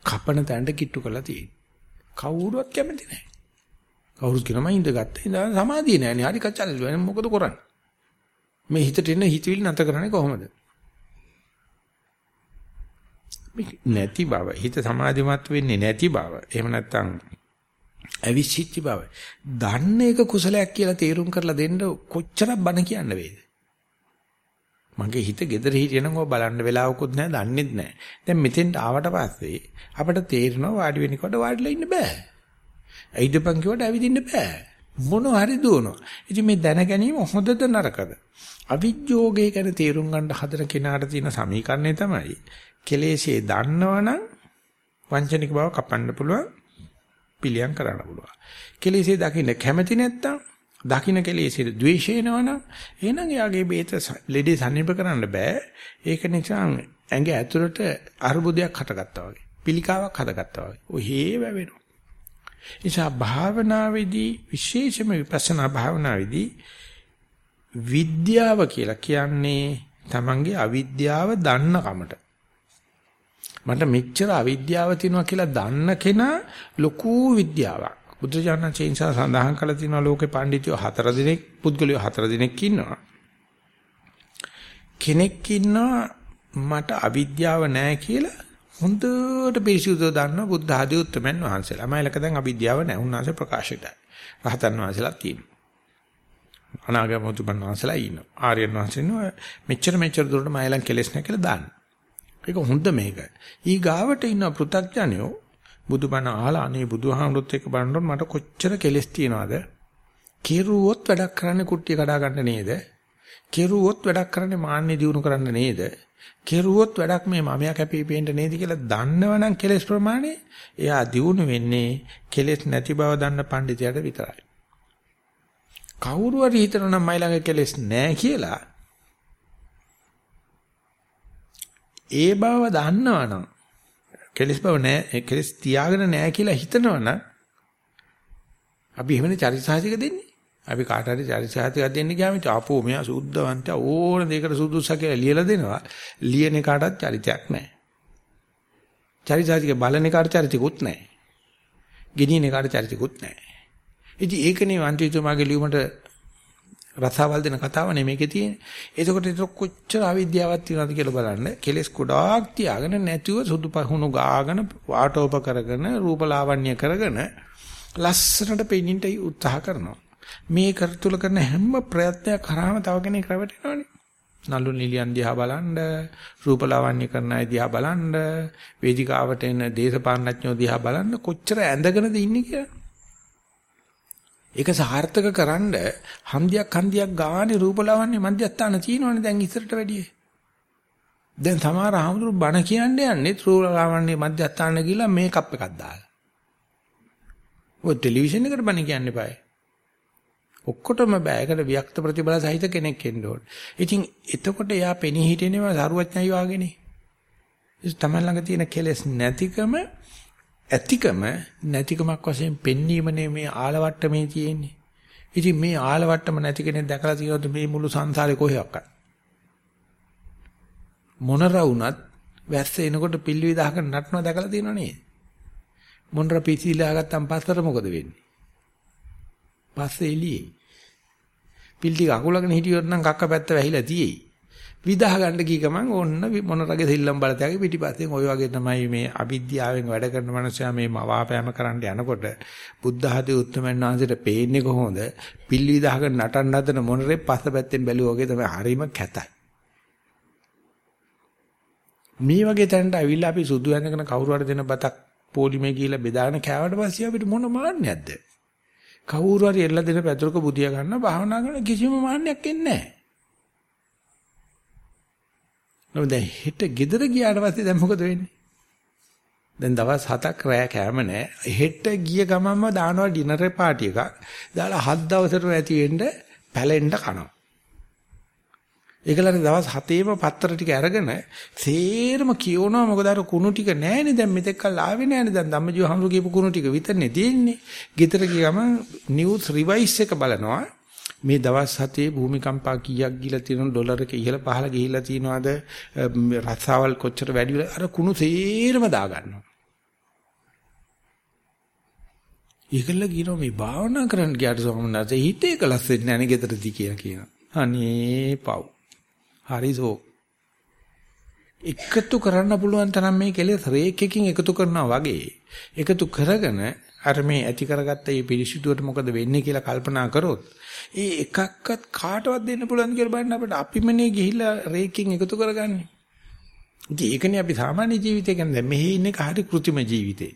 කපන තැනට කිට්ටු කරලා තියෙනවා. කවුරුවත් කැමති නැහැ. කවුරුත් කියනවා ඉඳගත්ත ඉඳලා සමාධිය නැහැ නේ. හරි කචල් වෙන මොකද කරන්නේ? මේ හිතට එන හිතවිලි නැත කරන්නේ කොහොමද? නැති බව හිත සමාධිමත් වෙන්නේ නැති බව. එහෙම නැත්නම් අවිසිච්ච බව. දන්න එක කුසලයක් කියලා තේරුම් කරලා දෙන්න කොච්චරක් බණ කියන්න වේද? මගේ හිත gedara හිටියනම් ඔය බලන්න වෙලාවකුත් නැහැ, දන්නෙත් නැහැ. දැන් මෙතෙන්ට ආවට පස්සේ අපිට තේරෙනවා වාඩි වෙනකොට වාඩිලා ඉන්න බෑ. ඇයිදපන් කිව්වට ඇවිදින්න බෑ. මොන හරි දුවනවා. ඉතින් මේ දැන ගැනීම හොඳද නරකද? අවිජ්ජෝගේ ගැන තේරුම් ගන්න හදන කෙනාට තියෙන සමීකරණය තමයි කෙලෙසේ දන්නවනම් වංචනික බව කපන්න පුළුවන් පිළියම් කරන්න පුළුවන්. කෙලෙසේ දකින්න කැමති නැත්තම් දකින්න කෙලෙසේ ද්වේෂය එනවනම් එහෙනම් එයාගේ බේත ලෙඩේ සනීප කරන්න බෑ. ඒක නිසා ඇඟ ඇතුළට අරුබුදයක් හටගත්තා වගේ. පිළිකාවක් හටගත්තා වගේ. ඔහේ වැවෙනවා. නිසා භාවනාවේදී විශේෂම විපස්සනා භාවනාවේදී විද්‍යාව කියලා කියන්නේ Tamange අවිද්‍යාව දන්න කමට. මට මෙච්චර අවිද්‍යාව තියෙනවා කියලා දන්න කෙනා ලොකු විද්‍යාවක්. බුදුජානක චේන්සා සඳහන් කළ තියෙනවා ලෝකේ පඬිතුයෝ හතර දිනක් පුද්ගලයෝ හතර දිනක් ඉන්නවා. කෙනෙක් ඉන්නවා මට අවිද්‍යාව නැහැ කියලා හොඳට පිරිසිදුව දන්න බුද්ධ ආදී උත්තමයන් වහන්සේලා. මයිලක දැන් අවිද්‍යාව නැහැ උන්වහන්සේ ප්‍රකාශ කරයි. රහතන් වහන්සේලා තියෙනවා. අනාගමතුන් වහන්සේලා ඉන්නවා. ආර්යයන් වහන්සේනවා මෙච්චර මෙච්චර දුරට මයිලන් කෙලස් නැහැ කියලා දාන්න. ඒක හොඳ මේක. ඊ ගාවට ඉන්න පෘථග්ජනයෝ බුදුබණ අහලා අනේ බුදුහාමුදුරුත් එක්ක බලනකොට මට කොච්චර කෙලස් තියනවද? කෙරුවොත් වැඩක් කරන්නේ කුට්ටිය කඩා ගන්න නේද? කෙරුවොත් වැඩක් කරන්නේ මාන්නේ දිනු කරන්න නේද? කෙරුවොත් වැඩක් මේ මමයා කැපී පේන්න නේද කියලා දන්නවනම් කෙලස් ප්‍රමාණය එයා දිනු වෙන්නේ කෙලස් නැති බව දන්න පඬිතයාට විතරයි. කවුරු හරි හිතනවා මයි ළඟ කෙලස් නැහැ කියලා ඒ බව දන්නවනම් කෙලස් බව නැහැ කෙලස් තියාගෙන නැහැ කියලා හිතනවනම් අපි එහෙමනේ චරිතසාහික දෙන්නේ අපි කාට හරි චරිතසාහික දෙන්න ගියාම ආපෝ මෙයා සුද්ධවන්ත ඕන දෙයකට සුදුසුසා කියලා ලියලා දෙනවා ලියන කාටවත් චරිතයක් නැහැ චරිතසාහික බලන කාට චරිතකුත් නැහැ ගෙනියන කාට චරිතකුත් නැහැ ඉතින් ඒකනේ වන්තිතුමාගේ ලියුමට රසාවල් දෙන කතාවනේ මේකේ තියෙන්නේ. එතකොට ඒක කොච්චර අවිද්‍යාවක් තියෙනවද කියලා බලන්න. කෙලස් ගොඩාක් තියාගෙන නැතුව සුදු පහුණු ගාගෙන වාටෝප කරගෙන රූපලාවන්‍ය කරගෙන ලස්සනට පෙන්නින්ට උත්සාහ කරනවා. මේ කරතුල කරන හැම ප්‍රයත්නයක් කරාම තව කෙනෙක් රැවටෙනවනේ. නලු නිලියන් දිහා බලන්න, රූපලාවන්‍ය කරන අය දිහා බලන්න, වේදිකාවට එන දේශපාලනඥයෝ දිහා බලන්න කොච්චර ඇඳගෙනද ඉන්නේ කියලා. ඒක සාර්ථක කරන්න හන්දියක් හන්දියක් ගානේ රූපලාවන්‍ය මධ්‍යස්ථාන තියෙනවනේ දැන් ඉස්සරට වැඩිය. දැන් සමහර ආමතුරු බණ කියන්නේ යන්නේ රූපලාවන්‍ය මධ්‍යස්ථාන ගිහලා මේකප් එකක් දාලා. ඔය ටෙලිවිෂන් එකට බණ කියන්න eBay. ඔක්කොටම බෑ. ඒකට වික්ත ප්‍රතිබල සහිත කෙනෙක් එන්න ඕන. ඉතින් එතකොට එයා පෙනී හිටිනේම සරුවඥයි වාගේනේ. ඒ තමයි ළඟ තියෙන කෙලෙස් නැතිකම ඇතිකම නැතිකමක් වශයෙන් පෙන්වීමනේ මේ ආලවට්ටමේ තියෙන්නේ. ඉතින් මේ ආලවට්ටම නැති කෙනෙක් දැකලා තියෙනවද මේ මුළු සංසාරේ කොහෙවත්? මොනර වුණත් වැස්ස එනකොට පිල්ලි විදාහක නටනවා දැකලා තියෙනව නේද? මොනර පිසිලා ගත්තන් පස්සට මොකද වෙන්නේ? පස්සේ එළියේ. පිල්ලි අකුලගෙන හිටියොත් නම් කක්ක පැත්ත වැහිලා තියෙයි. විදහ ගන්න කී ගමන් ඕන්න මොන රගේ සිල්ලම් බලතැගේ පිටිපස්සෙන් ওই වගේ තමයි මේ අවිද්‍යාවෙන් වැඩ කරන මනුස්සයා මේ මවාපෑම කරන්න යනකොට බුද්ධ ආදී උත්තමයන් වහන්සේට පේන්නේ කොහොමද? පිල්ලි විදහගෙන නටන්න හදන මොනරේ පස්සපැත්තෙන් බැලුවා වගේ තමයි හරීම කැතයි. මේ වගේ තැනට අවිල්ලා අපි සුදු ඇඳගෙන කවුරු හරි දෙන බතක් පොලිමේ ගිහිල්ලා බෙදාගෙන කෑවට පස්සේ අපිට මොන මාන්නයක්ද? කවුරු හරි එල්ල දෙන පැතුරක බුදියා ගන්න භාවනා කරන කිසිම මාන්නයක් එන්නේ නැහැ නමුත් දැන් හෙට ගෙදර ගියාට පස්සේ දැන් මොකද වෙන්නේ? දැන් දවස් 7ක් රැය කෑම නැහැ. හෙට ගිය ගමන්ම දානවා ඩිනර් පාටි එකක්. දාලා හත් දවසට ඇති වෙන්න පැලෙන්න කනවා. ඒකලට දවස් 7ේම පත්තර ටික අරගෙන සේරම කියවනවා මොකද අර කුණු ටික නැහැනේ දැන් මෙතෙක් කල් ආවේ නැහැනේ දැන් ධම්මජීව හඳු කියපු කුණු ටික විතරනේ තියෙන්නේ. ගෙදර ගියම නිවුස් රිවයිස් එක බලනවා. මේ දවස් හතේ භූමිකම්පා කීයක් ගිහලා තියෙනවද ඩොලර් එක ඉහළ පහළ ගිහිල්ලා තියෙනවද රස්සාවල් කොච්චර වැඩි වෙලා අර කුණු සේරම දා ගන්නවා. ඒකල කියනවා මේ භාවනා කරන්න ගියාට සමනස හිතේ කලස් වෙන්නේ නැහැ නේ ගෙදරදී කියලා කියනවා. අනේ පව්. හරිසෝ. එකතු කරන්න පුළුවන් තරම් මේ කෙලෙස් රේඛකින් එකතු කරනවා වගේ එකතු කරගෙන අර මේ ඇති කරගත්ත මේ පිරිසිදුවට මොකද වෙන්නේ කියලා කල්පනා කරොත් ඒ එකක්වත් කාටවත් දෙන්න පුළුවන් කියලා බලන්න අපිට අපිමනේ ගිහිල්ලා රේකින් එකතු කරගන්නේ. ඉතින් ඒකනේ අපි සාමාන්‍ය ජීවිතය කියන්නේ මෙහි ඉන්නේ කාටි કૃතිම ජීවිතේ.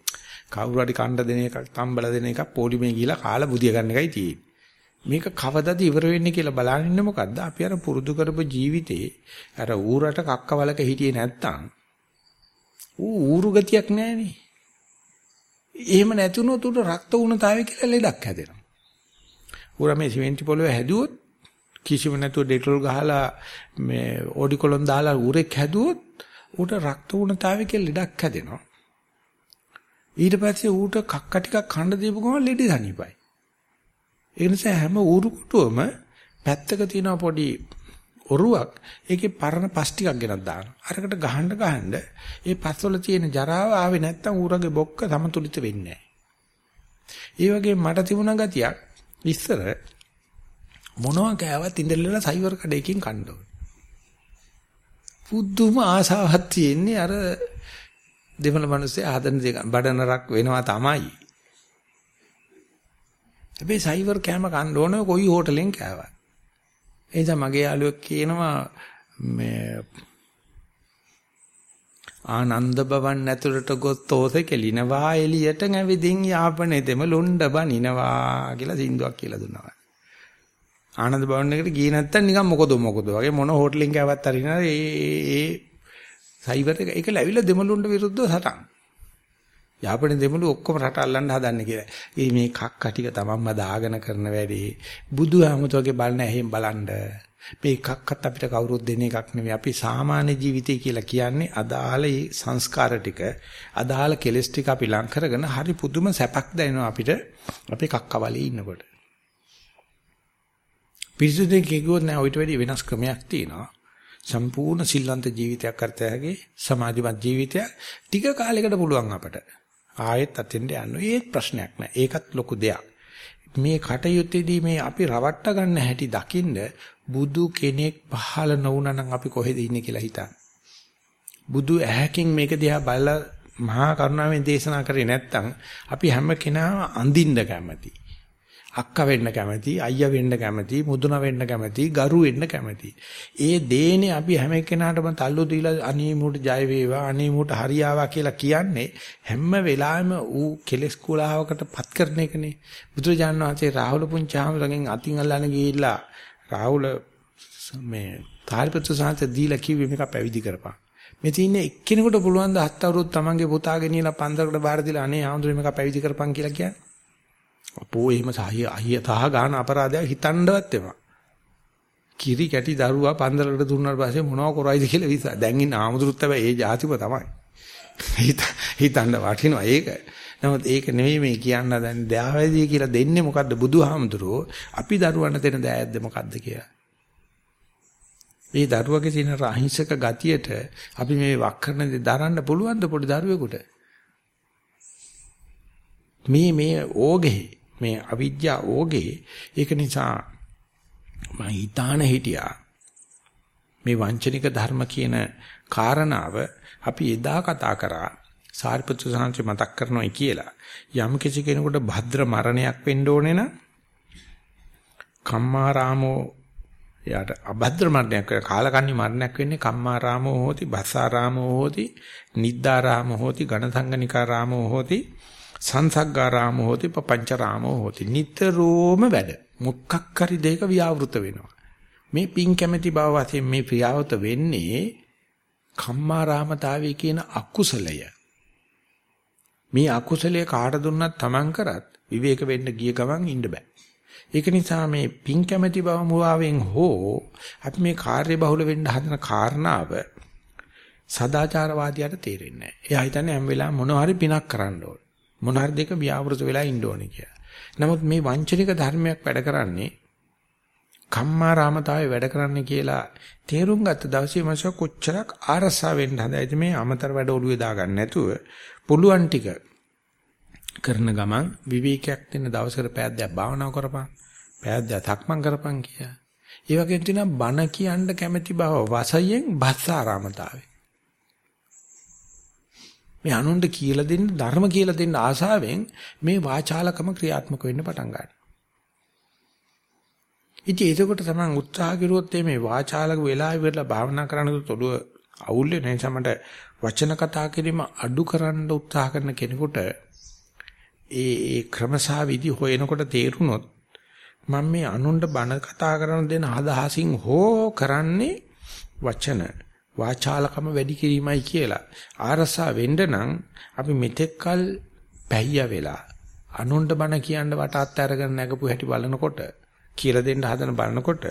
කවුරු හරි කණ්ඩ දෙන එකක්, තම්බල දෙන එකක්, පොලිමේ ගිහිල්ලා කාලා බුදිය ගන්න එකයි තියෙන්නේ. මේක කවදද ඉවර වෙන්නේ කියලා බලන්න ඉන්නේ මොකද්ද? අපි අර පුරුදු කරපු ජීවිතේ අර ඌරට කක්කවලක හිටියේ නැත්තම් ඌ ඌරු ගතියක් නැහැනේ. එහෙම නැතුනොත් උට රක්ත උණතාවය කියලා ලෙඩක් හැදෙනවා. ඌර මේ සිමෙන්ති පොළවේ හැදුවොත් කිසිම නැතුව ඩෙටෝල් ගහලා මේ ඕඩිකොලොන් දාලා ඌරෙක් හැදුවොත් ඌට රක්ත උණතාවය කියලා ලෙඩක් හැදෙනවා. ඊට පස්සේ ඌට කක්ක ටිකක් කන්න දීපු ගමන් ලෙඩ සනීපයි. ඒ නිසා හැම ඌරු කුටුවම පැත්තක තියෙන පොඩි ඔරුවක් ඒකේ පරණ පස් ටිකක් ගෙනත් දානවා. අරකට ගහන්න ගහන්න ඒ පස්වල තියෙන ජරාව ආවේ නැත්තම් ඌරගේ බොක්ක සමතුලිත වෙන්නේ නැහැ. ඒ වගේ මට තිබුණ ගතියක් ඉස්සර මොනවා කෑවත් ඉඳලා සයිවර් කඩේකින් කන්න ඕන. පුදුම ආසාවක් තියෙන්නේ අර දෙමළ මිනිස්සේ ආදන දෙක බඩනරක් වෙනවා තමයි. හැබැයි සයිවර් කෑම කන්න ඕන කොයි හෝටලෙන් කෑවත්. ඒ නිසා මගේ යාළුවෙක් කියනවා මේ ආනන්ද බවන් ඇතුළට ගොස් තෝසේ කෙලිනවා එළියට නැවිදින් යාපනේ දෙම ලොණ්ඩ බනිනවා කියලා සින්දුවක් කියලා දුන්නා. ආනන්ද බවන් එකට ගියේ නැත්තම් නිකන් මොකද මොකද වගේ මොන හෝටලෙන් කෑවත් අරිනා ඒ ඒ සයිබර් එක ඒක ලැබිලා දෙමළුන්ට විරුද්ධව සටන්. යාපනයේ දෙමළු ඔක්කොම රට අල්ලන්න හදන්නේ කියලා. ඒ මේ කක්ක ටික තමන්ම දාගෙන කරන වැඩේ බුදුහාමුදුරගේ බලන ඇහෙන් බලන්න. මේ එකක්වත් අපිට කවුරුත් දෙන එකක් නෙවෙයි. අපි සාමාන්‍ය ජීවිතය කියලා කියන්නේ අදාළ සංස්කාර ටික, අදාළ කෙලස් ටික අපි ලං කරගෙන හරි පුදුම සැපක් දැනෙනවා අපිට අපේ කක්කවලේ ඉන්නකොට. පිරිසුදුෙන් කිව්වොත් නෑ ඔයිට වැඩි වෙනස් ක්‍රමයක් තියෙනවා. සම්පූර්ණ සිල්වන්ත ජීවිතයක් කරතෑගේ සමාධිමත් ජීවිතයක් ටික කාලයකට පුළුවන් අපට. ආයෙත් අතෙන්ට යන්න. ඒත් ප්‍රශ්නයක් නෑ. ඒකත් ලොකු දෙයක්. මේ කටයුත්තේදී මේ අපි රවට්ට ගන්න හැටි දකින්න බුදු කෙනෙක් පහළ නොවුනා නම් අපි කොහෙද ඉන්නේ කියලා හිතන්න. බුදු ඇහැකින් මේක දිහා බලලා මහා කරුණාවෙන් දේශනා කරේ නැත්නම් අපි හැම කෙනාම අඳින්න කැමති. අක්කා වෙන්න කැමති, අයියා වෙන්න කැමති, මුදුන වෙන්න කැමති, ගරු වෙන්න කැමති. ඒ දේනේ අපි හැම කෙනාටම තල්ලු දීලා අනේ මුට ජය වේවා, අනේ මුට හරියාවා කියලා කියන්නේ හැම වෙලාවෙම ඌ කෙලස් කුලාවකට පත් කරන එකනේ. බුදුරජාණන් වහන්සේ රාහුල පුංචාමලගෙන් අතින් අල්ලන ගිහිල්ලා රාහුල මේ තාරිපුත්‍ර සාන්ත දීලා කිව්වේ මේක පැවිදි කරපන්. මේ තින්නේ එක්කෙනෙකුට පුළුවන් ද හත් අවුරුදු තමන්ගේ පුතා ගෙනියලා පන්සලකට බාර දීලා අනේ ආඳුරේ මේක පැවිදි කරපන් කියලා කියන්නේ. අපෝ එහෙම සහිය අහිය තහ ගන්න අපරාධයක් හිතන්නවත් එපා. කිරි කැටි දරුවා පන්දලකට දුන්නාට පස්සේ මොනව කරයිද කියලා විසා. දැන් ඉන්න ආමුදුරුත් හැබැයි ඒ જાතිව තමයි. හිතන්න වටිනවා ඒක. නමුත් ඒක නෙවෙයි මේ කියන්න දැන් දයාවැදී කියලා දෙන්නේ මොකද්ද බුදුහාමුදුරුවෝ අපි දරුවන්ට දෙන දෑයක්ද මොකද්ද කියලා. මේ දරුවගේ තියෙන අහිංසක ගතියට අපි මේ වක් කරන දේ දරන්න පුළුවන් ද පොඩි දරුවෙකුට? මේ මේ ඕගේ මේ අවිද්‍යා ඕගේ. ඒක නිසා මම හිතාන හිටියා. මේ වංචනික ධර්ම කියන කාරණාව අපි එදා කතා කරා. සාරිපුත්‍ර සාංශය මතක් කරනවා කියලා. යම් කිසි කෙනෙකුට භද්‍ර මරණයක් වෙන්න ඕනේ නම් කම්මාරාමෝ යාට අභද්‍ර මරණයක් වෙන කාලකන්ණි මරණයක් වෙන්නේ කම්මාරාමෝ හෝති බස්සාරාමෝ හෝති නිද්දාරාමෝ හෝති ඝනසංගනිකාරාමෝ හෝති. සංසග්ගාරාමෝ හෝති පపంచරාමෝ හෝති. නිතරම වැඩ. මොකක් හරි දෙයක ව්‍යවෘත වෙනවා. මේ පින් කැමැති බව වශයෙන් මේ ප්‍රියවත වෙන්නේ කම්මාරාමතාවය කියන අකුසලය. මේ අකුසලයේ කාට දුන්නත් Taman කරත් විවේක වෙන්න ගිය ගමන් ඉන්න බෑ. ඒක නිසා මේ පින් කැමැති බව මුවාවෙන් හෝ අපි මේ කාර්ය බහුල වෙන්න හදන කාරණාව සදාචාරවාදියාට තේරෙන්නේ නැහැ. එයා හිතන්නේ හැම වෙලාවෙම මොන හරි පිනක් කරන්න ඕන. මොන හරි දෙක ව්‍යාවෘත වෙලා ඉන්න ඕනේ කියලා. නමුත් මේ වංචනික ධර්මයක් වැඩ කරන්නේ කම්මා රාමතාවේ වැඩ කරන්නේ කියලා තේරුම් ගත්ත දවසේ මාස කොච්චරක් ආරසා වෙන්න හදයිද මේ අමතර වැඩ ඔළුවේ දාගන්න නැතුව පුළුවන් ටික කරන ගමන් විවේකයක් දෙන්න දවසකට පෑද්දයක් භාවනා කරපන් පෑද්දයක් තක්මන් කරපන් කියලා. ඒ වගේම තියෙනවා බණ කියන්න කැමැති බව වසයෙන් භස්සාරාමතාවේ. මේ අනුන්ට කියලා දෙන්න ධර්ම කියලා දෙන්න ආසාවෙන් මේ වාචාලකම ක්‍රියාත්මක වෙන්න පටන් ගන්නවා. ඉතින් ඒකකොට තමයි උත්සාහ කරුවොත් මේ වාචාලක වෙලා ඉවරලා භාවනා කරනකොට ඔළුව අවුල් වෙන නිසා මට වචන කතා කිරීම අඩු කරන්න උත්සාහ කරන කෙනෙකුට ඒ ඒ ක්‍රමසා විදි හොයනකොට තේරුනොත් මම මේ අනුන්ට බණ කතා කරන දෙන අදහසින් හෝ කරන්නේ වචන වාචාලකම වැඩි කිරීමයි කියලා. ආරසා වෙන්න නම් අපි මෙතෙක්කල් පැయ్య වෙලා අනුන්ට බණ කියන්න වටාත් අරගෙන නැගපු හැටි බලනකොට කියලා දෙන්න හදන බලනකොට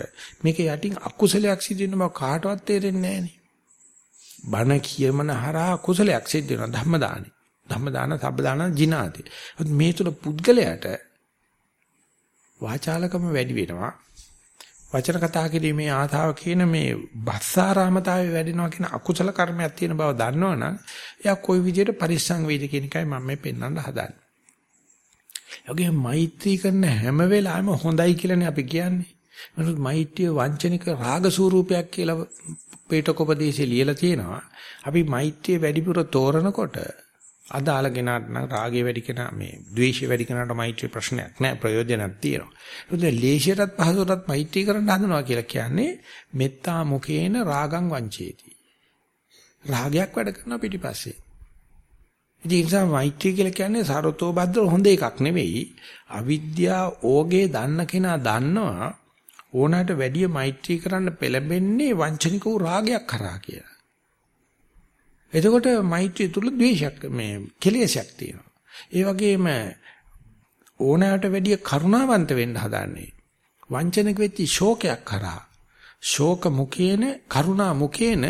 මේක යටින් අකුසලයක් සිදු වෙන බව කාටවත් තේරෙන්නේ නැහනේ. බණ කියමන හරහා කුසලයක් සිද්ධ වෙනවා ධම්ම දානේ. ධම්ම දාන, සබ්බ දාන, ජිනාති. මේ තුල පුද්ගලයාට වාචාලකම වැඩි වෙනවා. වචන කතා කිරීමේ ආතාව කියන මේ බස්සාරාමතාවේ වැඩෙනවා කියන අකුසල කර්මයක් තියෙන බව දන්නවනම් එයා කොයි විදිහට පරිස්සම් වේද කියන එකයි මම මේ පෙන්වන්න හදන්නේ. යෝගේ මෛත්‍රී කරන හැම වෙලාවෙම හොඳයි කියලානේ අපි කියන්නේ. මොකද මෛත්‍රිය වංචනික රාග ස්වරූපයක් කියලා පේටකොපදේශේ ලියලා තියෙනවා. අපි මෛත්‍රිය වැඩිපුර තෝරනකොට අදාළ කෙනාට නම් රාගය වැඩි කෙනා මේ ද්වේෂය වැඩි කෙනාට මෛත්‍රී ප්‍රශ්නයක් නෑ ප්‍රයෝජනක් තියෙනවා. ඒකද ලේසියටත් පහසුටත් මෛත්‍රී කරන්න හදනවා කියලා කියන්නේ මෙත්තා මුකේන රාගං වංචේති. රාගයක් වැඩ කරන පිටිපස්සේ. ඉතින් ඒ නිසා මෛත්‍රී කියලා කියන්නේ සරතෝ භද්‍ර හොඳ එකක් නෙවෙයි. අවිද්‍යාව ඕගේ දන්න කෙනා දන්නවා ඕනකට වැඩිය මෛත්‍රී කරන්න පෙළඹෙන්නේ වංචනික වූ රාගයක් කරා කියලා. එතකොට මෛත්‍රිය තුල ද්වේෂයක් මේ කෙලෙසයක් තියෙනවා. ඒ වගේම ඕනෑමට වැඩිය කරුණාවන්ත වෙන්න හදන්නේ. වංචනික වෙච්ච ශෝකයක් කරා. ශෝක මුකේන කරුණා මුකේන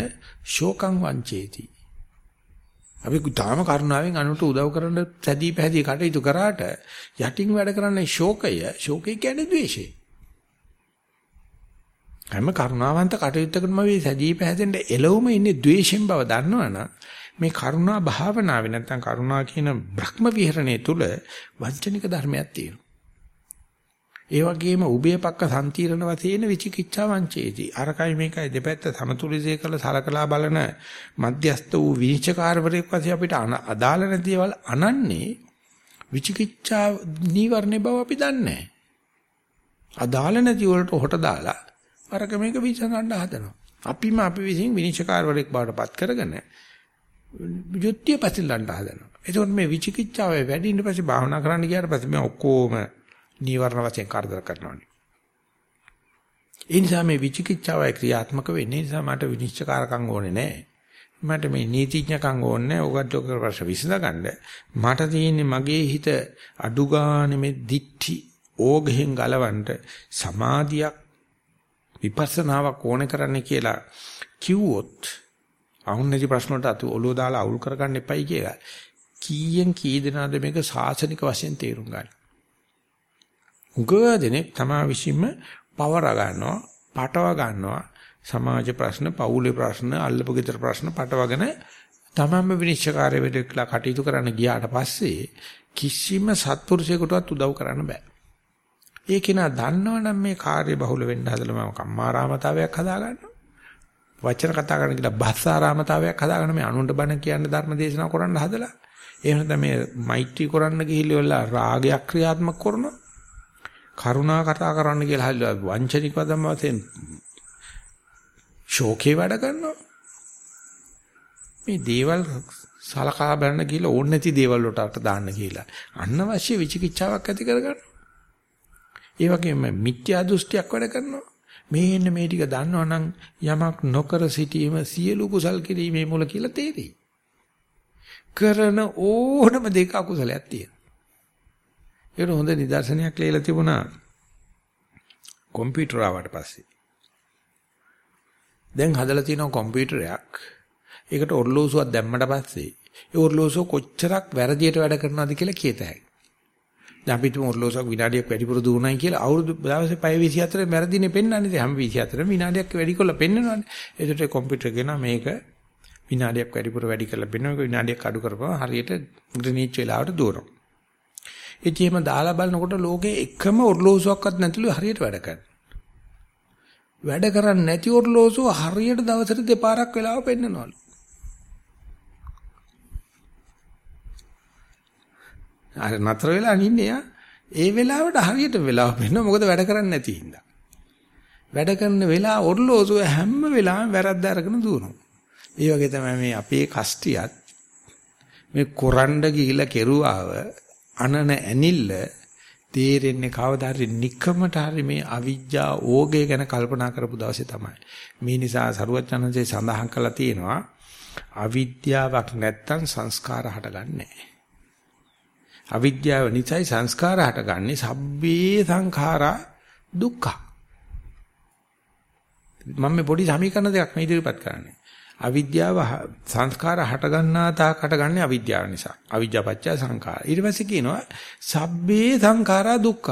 ශෝකං වංචේති. අපි තාම කරුණාවෙන් අනුන්ට උදව් කරන්න සැදී පැහැදී කටයුතු කරාට යටින් වැඩ කරන්නේ ශෝකය. ශෝකය කියන්නේ ද්වේෂය. හැම කරුණාවන්ත කටයුත්තකම මේ සැදී පැහැදෙන්න එළවම ඉන්නේ ද්වේෂයෙන් බව දන්නවනම් මේ කරුණා භාවනාවේ නැත්නම් කරුණා කියන බ්‍රහ්ම විහරණය තුල වංචනික ධර්මයක් තියෙනවා. ඒ වගේම උභයපක්ක සම්තිරණ වශයෙන් විචිකිච්ඡා වංචේති. අරකයි මේකයි දෙපැත්ත සමතුලිතය කළ සලකලා බලන මධ්‍යස්ත වූ විනිශ්චයකාරවරයෙක් වශයෙන් අපිට අදාළ නැතිවල් අනන්නේ විචිකිච්ඡා නීවරණේ බව අපි දන්නේ නැහැ. අදාළ නැති වලට හොට දාලා අරක මේක විසඳන්න හදනවා. අපිම අපි විසින් විනිශ්චයකාරවරයෙක් බවට පත් කරගෙන යුක්තිය පැතිලන්න හදනවා. එතකොට මේ විචිකිච්ඡාවේ වැඩි ඉන්න පස්සේ භාවනා කරන්න ගියාට පස්සේ මේ ඔක්කොම නීවරණ වශයෙන් කරදර කරනවානේ. ඒ නිසා මේ විචිකිච්ඡාවයි ක්‍රියාත්මක වෙන්නේ නිසා මට විනිශ්චයකාරකම් ඕනේ නැහැ. මට මේ නීතිඥකම් ඕනේ නැහැ. ඔකට ඔක ප්‍රශ්න විසඳගන්න. මට තියෙන්නේ මගේ හිත අඩු ගන්න මේ දික්ටි ඕගෙන් ගලවන්න සමාධියක් විපස්සනාවක් ඕනේ කරන්න කියලා කිව්වොත් අහුන් නැති ප්‍රශ්න වලට අතු ඔලුව දාලා අවුල් කරගන්න එපයි කියලා. කීයෙන් කී දෙනාද මේක සාසනික වශයෙන් තේරුම් ගන්න. උගදෙනෙක් තමා විසින්ම පවර ගන්නවා, පටව ගන්නවා. සමාජ ප්‍රශ්න, පවුලේ ප්‍රශ්න, අල්ලපු ගෙදර ප්‍රශ්න පටවගෙන තමන්ම විනිශ්චයකාරය වෙදලා කටයුතු කරන්න ගියාට පස්සේ කිසිම සත්පුරුෂයෙකුටවත් උදව් කරන්න බෑ. ඒ කෙනා දන්නවනම් මේ කාර්ය බහුල වෙන්න හදලා මම කම්මාරාමතාවයක් හදාගන්නවා. වචන කතා කරන කියලා භාෂාරාමතාවයක් හදාගෙන මේ අනුන්ට බණ කියන්න ධර්ම දේශනා කරන්න හදලා. එහෙම නැත්නම් මේ මෛත්‍රී කරන්න ගිහිල්ලා රාගයක් ක්‍රියාත්මක කරනවා. කරුණා කතා කරන්න කියලා හදලා වංචනික වදම් වශයෙන් ශෝකේ වැඩ කරනවා. මේ දේවල් සලකා බලන්න කියලා ඕන නැති දේවල් වලට දාන්න කියලා. අනවශ්‍ය විචිකිච්ඡාවක් ඇති කරගන්න. ඒ වගේම මිත්‍යා දෘෂ්ටියක් වැඩ කරනවා. මේන්න මේ ටික දන්නවනම් යමක් නොකර සිටීම සියලු කුසල් කිරීමේ මුල කියලා තේරෙයි. කරන ඕනම දෙක අකුසලයක් තියෙනවා. ඒක හොඳ නිදර්ශනයක් ලේලා තිබුණා කම්පියුටර් ආවට පස්සේ. දැන් හදලා තියෙන කම්පියුටරයක් ඒකට ඔර්ලෝසුවක් දැම්මට පස්සේ ඒ ඔර්ලෝසුව කොච්චරක් වැරදියට වැඩ කරනවද කියලා කියත හැකියි. දැන් අපි තුන් ඔර්ලෝසුවක් විනාඩියක් වැඩිපුර දුවනයි කියලා අවුරුදු දවසේ පැය 24 මැරදිනේ පෙන්වන්නේ. හැම 24 විනාඩියක් වැඩි කරලා පෙන්වනවානේ. ඒකට කම්පියුටර් ගෙන මේක විනාඩියක් වැඩිපුර වැඩි කරලා පෙන්වනවා. විනාඩියක් අඩු කරපුවා හරියට ග්‍රීනිච් වෙලාවට දුවනවා. ඉතින් එහෙම දාලා බලනකොට ලෝකේ එකම ඔර්ලෝසුවක්වත් නැතිලු හරියට වැඩ කරනවා. වැඩ කරන්නේ නැති ඔර්ලෝසුව හරියට දවසට දෙපාරක් වෙලාව පෙන්නනවලු. අර නතර වෙලා නින්නේ යා. ඒ වෙලාවට හරියට වෙලාව වෙන්න මොකද වැඩ කරන්නේ නැති හින්දා. වැඩ කරන වෙලාව ඔර්ලෝසුව හැම වෙලාවෙම වැරද්ද අරගෙන දුවනවා. ඒ වගේ තමයි මේ අපේ කස්ටියත් මේ කොරණ්ඩ ගිහිලා කෙරුවාව අනන ඇනිල්ල තේරෙන්නේ කවදා හරි নিকමට හරි මේ අවිජ්ජා ඕගේ ගැන කල්පනා කරපු දවසේ තමයි. මේ නිසා සරුවචනන්සේ සඳහන් කළා තියෙනවා අවිද්‍යාවක් නැත්තම් සංස්කාර හටගන්නේ නැහැ. අවිද්‍යාව නිසායි සංස්කාර හටගන්නේ සබ්බේ සංඛාරා දුක්ඛ. මම මේ පොඩි සමීකරණ දෙකක් මේ ඉදිරිපත් කරන්නේ. අවිද්‍යාව සංස්කාර හටගන්නා තාක් හටගන්නේ අවිද්‍යාව නිසා. අවිද්‍යාව පත්‍ය සංඛාර. ඊට පස්සේ කියනවා සබ්බේ සංඛාරා දුක්ඛ.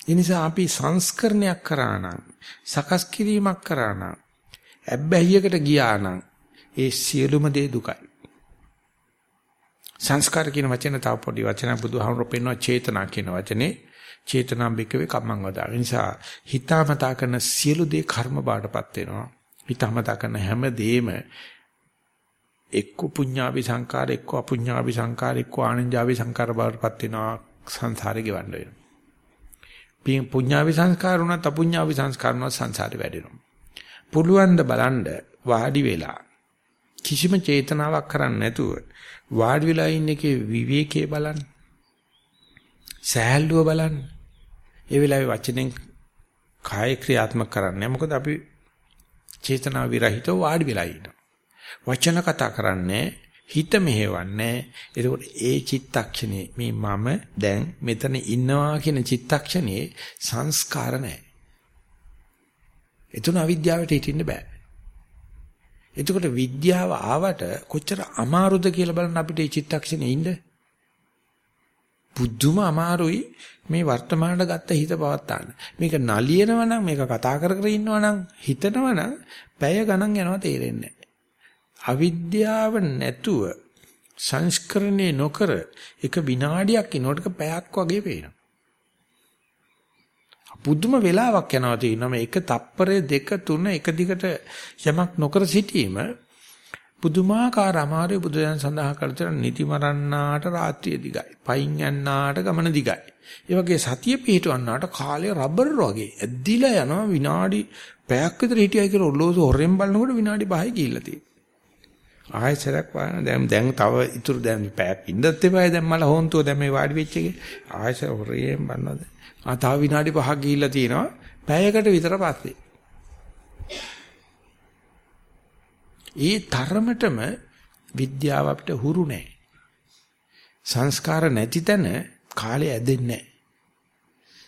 ඒ නිසා අපි සංස්කරණයක් කරා නම් සකස් කිරීමක් කරා නම් ඇබ්බැහියකට ගියා නම් ඒ සියලුම දේ දුකයි. සංස්කාර කියන වචන තව පොඩි වචන බුදුහාමුදුරුවෝ පෙන්වන චේතනා කියන වචනේ චේතනාම් බිකවේ කම්මං වදා. ඒ නිසා හිතාමතා කරන සියලු දේ කර්ම බාටපත් වෙනවා. හිතාමතා කරන හැම දෙෙම එක්ක පුඤ්ඤාවි සංකාර එක්ක අපුඤ්ඤාවි සංකාර එක්ක ආනන්ජාවි සංකාර බාටපත් වෙනවා සංසාරේ ගෙවන්න වෙනවා. පින් පුඤ්ඤාවි සංස්කාර උනත් අපුඤ්ඤාවි සංස්කාර උනත් සංසාරේ වැඩෙනවා. පුළුවන් ද බලන්න වාඩි වෙලා කිසිම චේතනාවක් කරන්නේ නැතුව වාඩි වෙලා ඉන්න එකේ විවේකයේ බලන්න. සෑහලුව බලන්න. ඒ වෙලාවේ වචනෙන් කාය ක්‍රියාත්මක කරන්නේ මොකද අපි චේතනා විරහිතව වාඩි වෙලා ඉන්නවා. වචන කතා කරන්නේ හිත මෙහෙවන්නේ. එතකොට ඒ චිත්තක්ෂණේ මේ මම දැන් මෙතන ඉන්නවා කියන චිත්තක්ෂණේ සංස්කාර නැහැ. එතුණ අවිද්‍යාවට හිටින්න බෑ. එතකොට විද්‍යාව ආවට කොච්චර අමාරුද කියලා බලන්න අපිට මේ චිත්තක්ෂණේ ඉන්න. බුද්ධම අමාරුයි මේ වර්තමානට ගත්ත හිත පවත්තාන්න. මේක නලියනවා නම් මේක කතා කර කර ඉන්නවා නම් හිතනවා නම් පැය ගණන් යනවා තේරෙන්නේ අවිද්‍යාව නැතුව සංස්කරණේ නොකර එක විනාඩියක් ඉනකොට පැයක් වගේ පේනවා. පුදුම වෙලාවක් යනවා තියෙනවා. මේ එක තප්පරේ දෙක තුන එක දිගට යමක් නොකර සිටීම පුදුමාකාර අමාරු බුදුදහම සඳහා කරතර නිති මරන්නාට රාත්‍රිය දිගයි. පයින් යන්නාට ගමන දිගයි. ඒ වගේ සතිය පිහිටවන්නාට කාලය රබර් වගේ. ඇද්දිලා යනවා විනාඩි පැයක් විතර හිටියයි කියලා ඔල්ලෝසු හොරෙන් බලනකොට විනාඩි 5යි කියලා තියෙනවා ආයෙසරක් වань දැන් දැන් තව ඉතුරු දැන් පැයක් ඉඳත් එපායි දැන් මල හොන්තුව දැන් මේ වාඩි වෙච්ච එකේ. ආයෙසර හොරෙන් බලනවා ආ තව විනාඩි 5ක් ගිහිල්ලා තියෙනවා. පැයකට විතර පස්සේ. ඒ තරමටම විද්‍යාව අපිට හුරු නැහැ. සංස්කාර නැති තැන කාලය ඇදෙන්නේ නැහැ.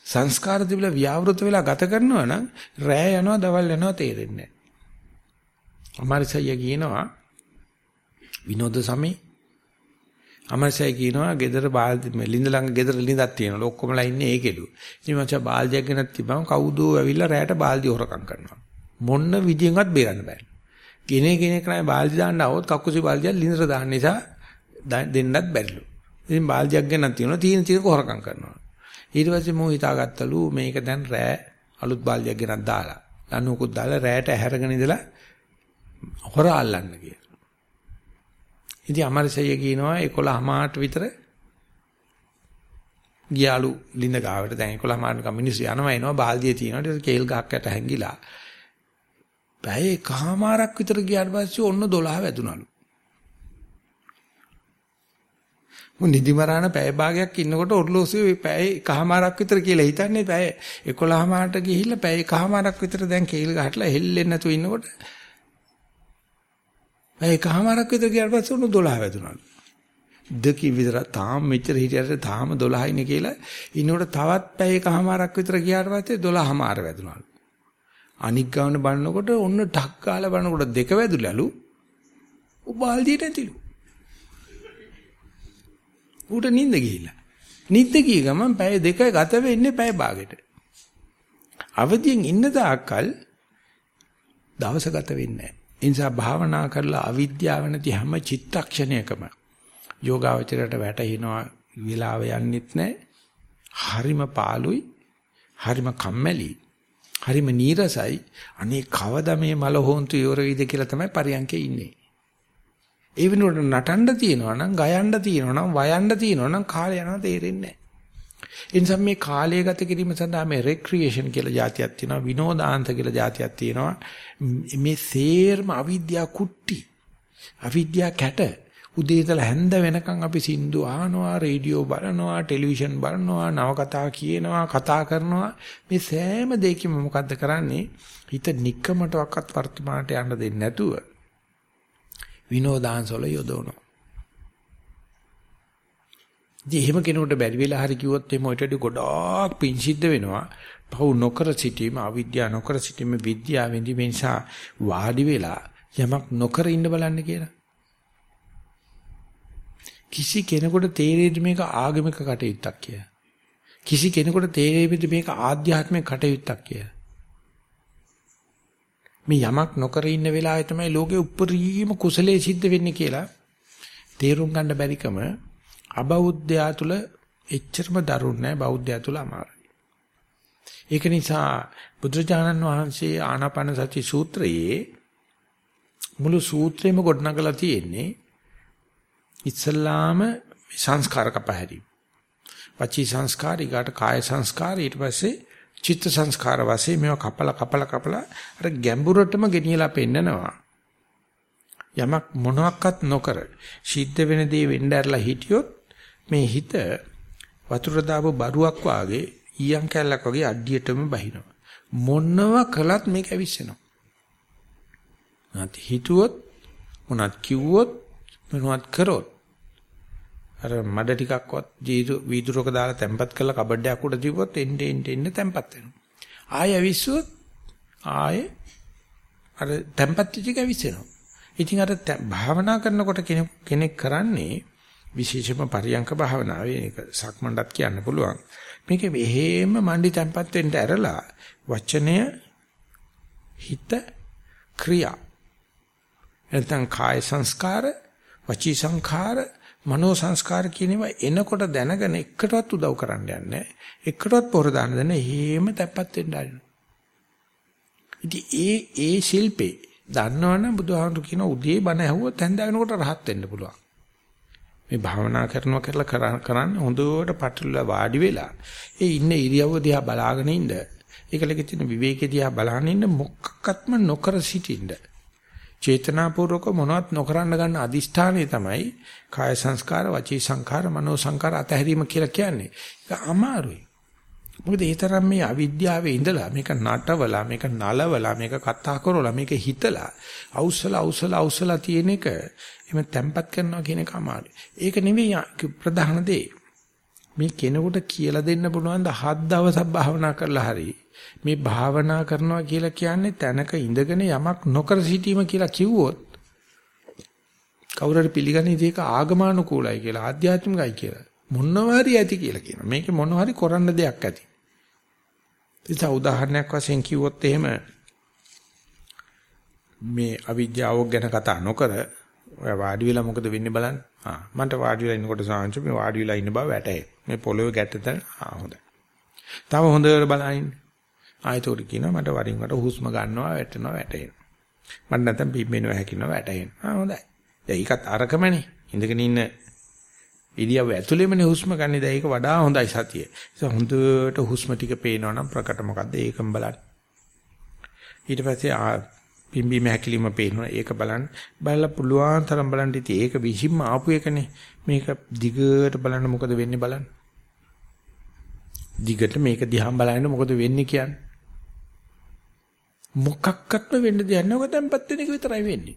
සංස්කාර තිබිලා ව්‍යවෘත වෙලා ගත කරනවා නම් රෑ යනවා දවල් යනවා තේරෙන්නේ නැහැ. අමාරිසయ్య කියනවා විනෝද සමේ අමසයි කියනවා ගෙදර බාල්දි ලිඳ ළඟ ගෙදර ලිඳක් තියෙනවා. ඔක්කොමලා ඉන්නේ ඒකෙලු. ඉතින් මචං බාල්දියක් ගෙනත් තිබ්බම කවුදෝ ඇවිල්ලා රැයට බාල්දි හොරකම් කරනවා. මොන්න විදියෙන්වත් බේරන්න බෑ. කෙනේ කෙනෙක් නෑ බාල්දි දාන්න આવොත් කක්කුසි බාල්දියක් ලිඳට දාන්න නිසා දෙන්නත් බැරිලු. ඉතින් බාල්දියක් ගෙනත් තියෙනවා. තීන තීන හොරකම් කරනවා. ඊට පස්සේ මෝ හිතාගත්තලු මේක දැන් රෑ අලුත් බාල්දියක් ගෙනත් දාලා. ලනුකුත් දාලා රැයට ඇහැරගෙන ඉඳලා හොර අල්ලන්න කියලා. ඉතින් අමරසෙය කියනවා 11 මාට විතර ගියාලු ලිඳ ගාවට. දැන් 11 මාට මිනිස්සු යනවා එනවා බාල්දියේ තියෙනවා. ඊට කේල් ගහක් යට හැංගිලා පැය එකමාරක් විතර ගියාට පස්සේ ඔන්න 12 වැදුනලු. මො නිදිමරාන පැය භාගයක් ඉන්නකොට ඔර්ලෝසුවේ පැය එකමාරක් විතර කියලා හිතන්නේ. පැය 11 මාට ගිහිල්ලා පැය එකමාරක් විතර දැන් කේල් ගහట్లా හෙල්ලෙන්නේ නැතුව ඉන්නකොට ඒකමාරක් විතර ගියාට පස්සේ උණු 12 වැදුනලු. දෙකකින් විතර තාම මෙච්චර හිටියට තාම 12 ඉන්නේ කියලා ඉන්නකොට තවත් පැය එකමාරක් විතර ගියාට පස්සේ 12මාර වැදුනලු. අනික් ගාන බලනකොට ඔන්න ටක් ගාලා බලනකොට දෙක වැදුලලු. උබාල්දිය නැතිලු. ඌට නිින්ද ගිහිල්ලා. නිින්ද ගිය ගමන් පැය දෙක ගත වෙන්නේ පැය භාගෙට. අවදියෙන් ඉන්න තාක්කල් දවස ගත වෙන්නේ නැහැ. ඒ නිසා භාවනා කරලා අවිද්‍යාව නැති හැම චිත්තක්ෂණයකම යෝගාවචරයට වැටෙනවා විලාව යන්නෙත් නැහැ. හරිම පාළුයි, හරිම කම්මැලි, හරිම නීරසයි. අනේ කවදා මේ මල හොන්තු ඉවර වෙයිද කියලා තමයි පරියන්කේ ඉන්නේ. ඒ වෙනුවට නටන්න තියෙනවා නම්, ගයන්න තියෙනවා නම්, වයන්න තියෙනවා නම් කාලය යනවා තේරෙන්නේ නැහැ. එනිසා මේ කාලය ගත කිරීම සඳහා මේ රෙක්‍රියේෂන් කියලා જાතියක් තියෙනවා විනෝදාන්ත කියලා જાතියක් තියෙනවා. මේ සේර්ම අවිද්‍යා කුට්ටි අවිද්‍යා කැට උදේ ඉඳලා හැන්ද වෙනකන් අපි සින්දු අහනවා රේඩියෝ බලනවා ටෙලිවිෂන් බලනවා නවකතා කියනවා කතා කරනවා. මේ සෑම දෙයකම මොකද්ද කරන්නේ? හිත নিকමටවත් වර්තමානට යන්න දෙන්නේ නැතුව විනෝදාංශවල යොදවනවා. ඉතින් එහෙම කෙනෙකුට බැරි වෙලා හරි කිව්වොත් එimhe ඔයිටදී ගොඩාක් පිං සිද්ධ වෙනවා. පව් නොකර සිටීම, අවිද්‍යාව නොකර සිටීම විද්‍යාවෙන්දි මේ නිසා වාඩි වෙලා යමක් නොකර ඉන්න බලන්න කියලා. කිසි කෙනෙකුට තේරෙන්නේ මේක ආගමික කටයුත්තක් කියලා. කිසි කෙනෙකුට තේරෙන්නේ මේක ආධ්‍යාත්මික කටයුත්තක් කියලා. මේ යමක් නොකර ඉන්න වෙලාවේ තමයි ලෝකේ උප්පරීම කුසලයේ සිද්ධ වෙන්නේ කියලා තේරුම් ගන්න බැරිකම අබෞද්ධයා තුල එච්චරම දරුණ නැහැ බෞද්ධයා තුල අමාරුයි. ඒක නිසා බුදුරජාණන් වහන්සේ ආනාපාන සති සූත්‍රයේ මුළු සූත්‍රෙම ගොඩනගලා තියෙන්නේ ඉස්සල්ලාම සංස්කාර කපහැරීම. වචී සංස්කාර ඊගාට කාය සංස්කාර ඊට පස්සේ චිත්ත සංස්කාර වශයෙන් මේවා කපලා කපලා කපලා අර ගැඹුරටම ගෙනියලා පෙන්නනවා. යමක් මොනවත් නොකර සිද්ධ වෙන දේ වෙන්න ඇරලා හිටියොත් මේ හිත වතුර දාපු බරුවක් වාගේ ඊයන් කැල්ලක් වගේ අඩියටම බහිනවා. මොනව කළත් මේක ඇවිස්සෙනවා. නැත් හිතුවොත් මොනත් කිව්වොත් මොනවත් කරොත් අර මඩ ටිකක්වත් ජීතු වීදුරක දාලා තැම්පත් කරලා කබඩයක් උඩ තිබ්බොත් එන්නේ එන්නේ එන්නේ තැම්පත් වෙනවා. ආය ඇවිස්සුවොත් ආයේ අර තැම්පත් ටික ඇවිස්සෙනවා. ඉතින් අර භාවනා කරනකොට කෙනෙක් කරන්නේ විශේෂම පරියංක භාවනාවේ ඒක සක්මණ්ඩත් කියන්න පුළුවන්. මේක මෙහෙම මණ්ඩි තැම්පත් වෙන්න ඇරලා වචනය හිත ක්‍රියා. නැත්නම් කාය සංස්කාර වචී සංඛාර මනෝ සංස්කාර කියනවා එනකොට දැනගෙන එකටවත් උදව් කරන්න යන්නේ එකටවත් පොර දාන්න දෙන්න හේම තැප්පත් වෙන්න ආරිනවා ඉතින් ඒ ඒ ශිල්පේ දන්නවනම් බුදුහාමුදුරු කියන උදේ බණ ඇහුවොත් හැන්ද වෙනකොට රහත් වෙන්න පුළුවන්. මේ භාවනා කරනවා කියලා කරන්න හොඳට පටලලා වාඩි වෙලා. ඒ ඉන්න ඉරියව්ව දිහා බලාගෙන ඉන්න. ඒකලෙක තියෙන විවේකේ දිහා බලාගෙන ඉන්න මොකක්වත්ම නොකර සිටින්න. චේතනාපූර්වක මොනවත් නොකරන්න ගන්න අදිෂ්ඨානය තමයි කාය සංස්කාර වචී සංකාර මනෝ සංකාර අතහැරීම කියලා කියන්නේ. ඒක අමාරුයි. මොකද ඒ තරම් මේ අවිද්‍යාවේ ඉඳලා මේක නටවලා මේක නලවලා මේක කතා කරවලා මේක හිතලා අවුස්සලා අවුස්සලා අවුස්සලා තියෙන එක එහෙම තැම්පත් කරනවා කියන එක අමාරුයි. ඒක නෙවෙයි ප්‍රධාන දේ. මේ කෙනෙකුට කියලා දෙන්න පුළුවන් ද හත් දවසක් භාවනා කරලා හරි මේ භාවනා කරනවා කියලා කියන්නේ තැනක ඉඳගෙන යමක් නොකර සිටීම කියලා කිව්වොත් කවුරුහරි පිළිගන්නේ ඒක ආගමානුකූලයි කියලා ආධ්‍යාත්මිකයි කියලා මොනවා හරි ඇති කියලා කියනවා. මේකේ මොනවා හරි කරන්න දෙයක් ඇති. ඉතින් උදාහරණයක් වශයෙන් කිව්වොත් එහෙම මේ අවිද්‍යාව ගැන කතා නොකර ඔය වාඩි වෙලා මොකද වෙන්නේ බලන්න. ආ මන්ට වාඩි වෙලා ඉන්නකොට සාංශ මේ වාඩි වෙලා ඉන්න බව වැටේ. මේ පොළොවේ ගැටෙත ආ හොඳයි. තව හොඳට බලන්න. ආයතෝරි කියනවා මට වරින් වර හුස්ම ගන්නවා වැටෙනවා වැටෙනවා. මට නැත්තම් පිම්බෙනවා හැකිනවා වැටෙනවා. ආ හොඳයි. දැන් ඒකත් අරකමනේ. ඉඳගෙන ඉන්න ඉරියව්ව ඇතුළෙමනේ හුස්ම ගන්න. දැන් ඒක වඩා හොඳයි සතිය. ඒක හොඳට හුස්ම ටික පේනවනම් ප්‍රකට මොකද්ද ඒකම බලන්න. ඊට පස්සේ පිම්බීම හැකිලිම පේනවා. ඒක බලන්න. බලලා පුළුවන් තරම් බලන්න ඉතින් ඒක විහිම්ම ආපු එකනේ. මේක දිගට බලන්න මොකද වෙන්නේ බලන්න. දිගට මේක දිහා බලන්න මොකද වෙන්නේ කියන්නේ. මොකක්වත්ම වෙන්න දෙයක් නැහැ. ඔක දැන්පත් වෙන එක විතරයි වෙන්නේ.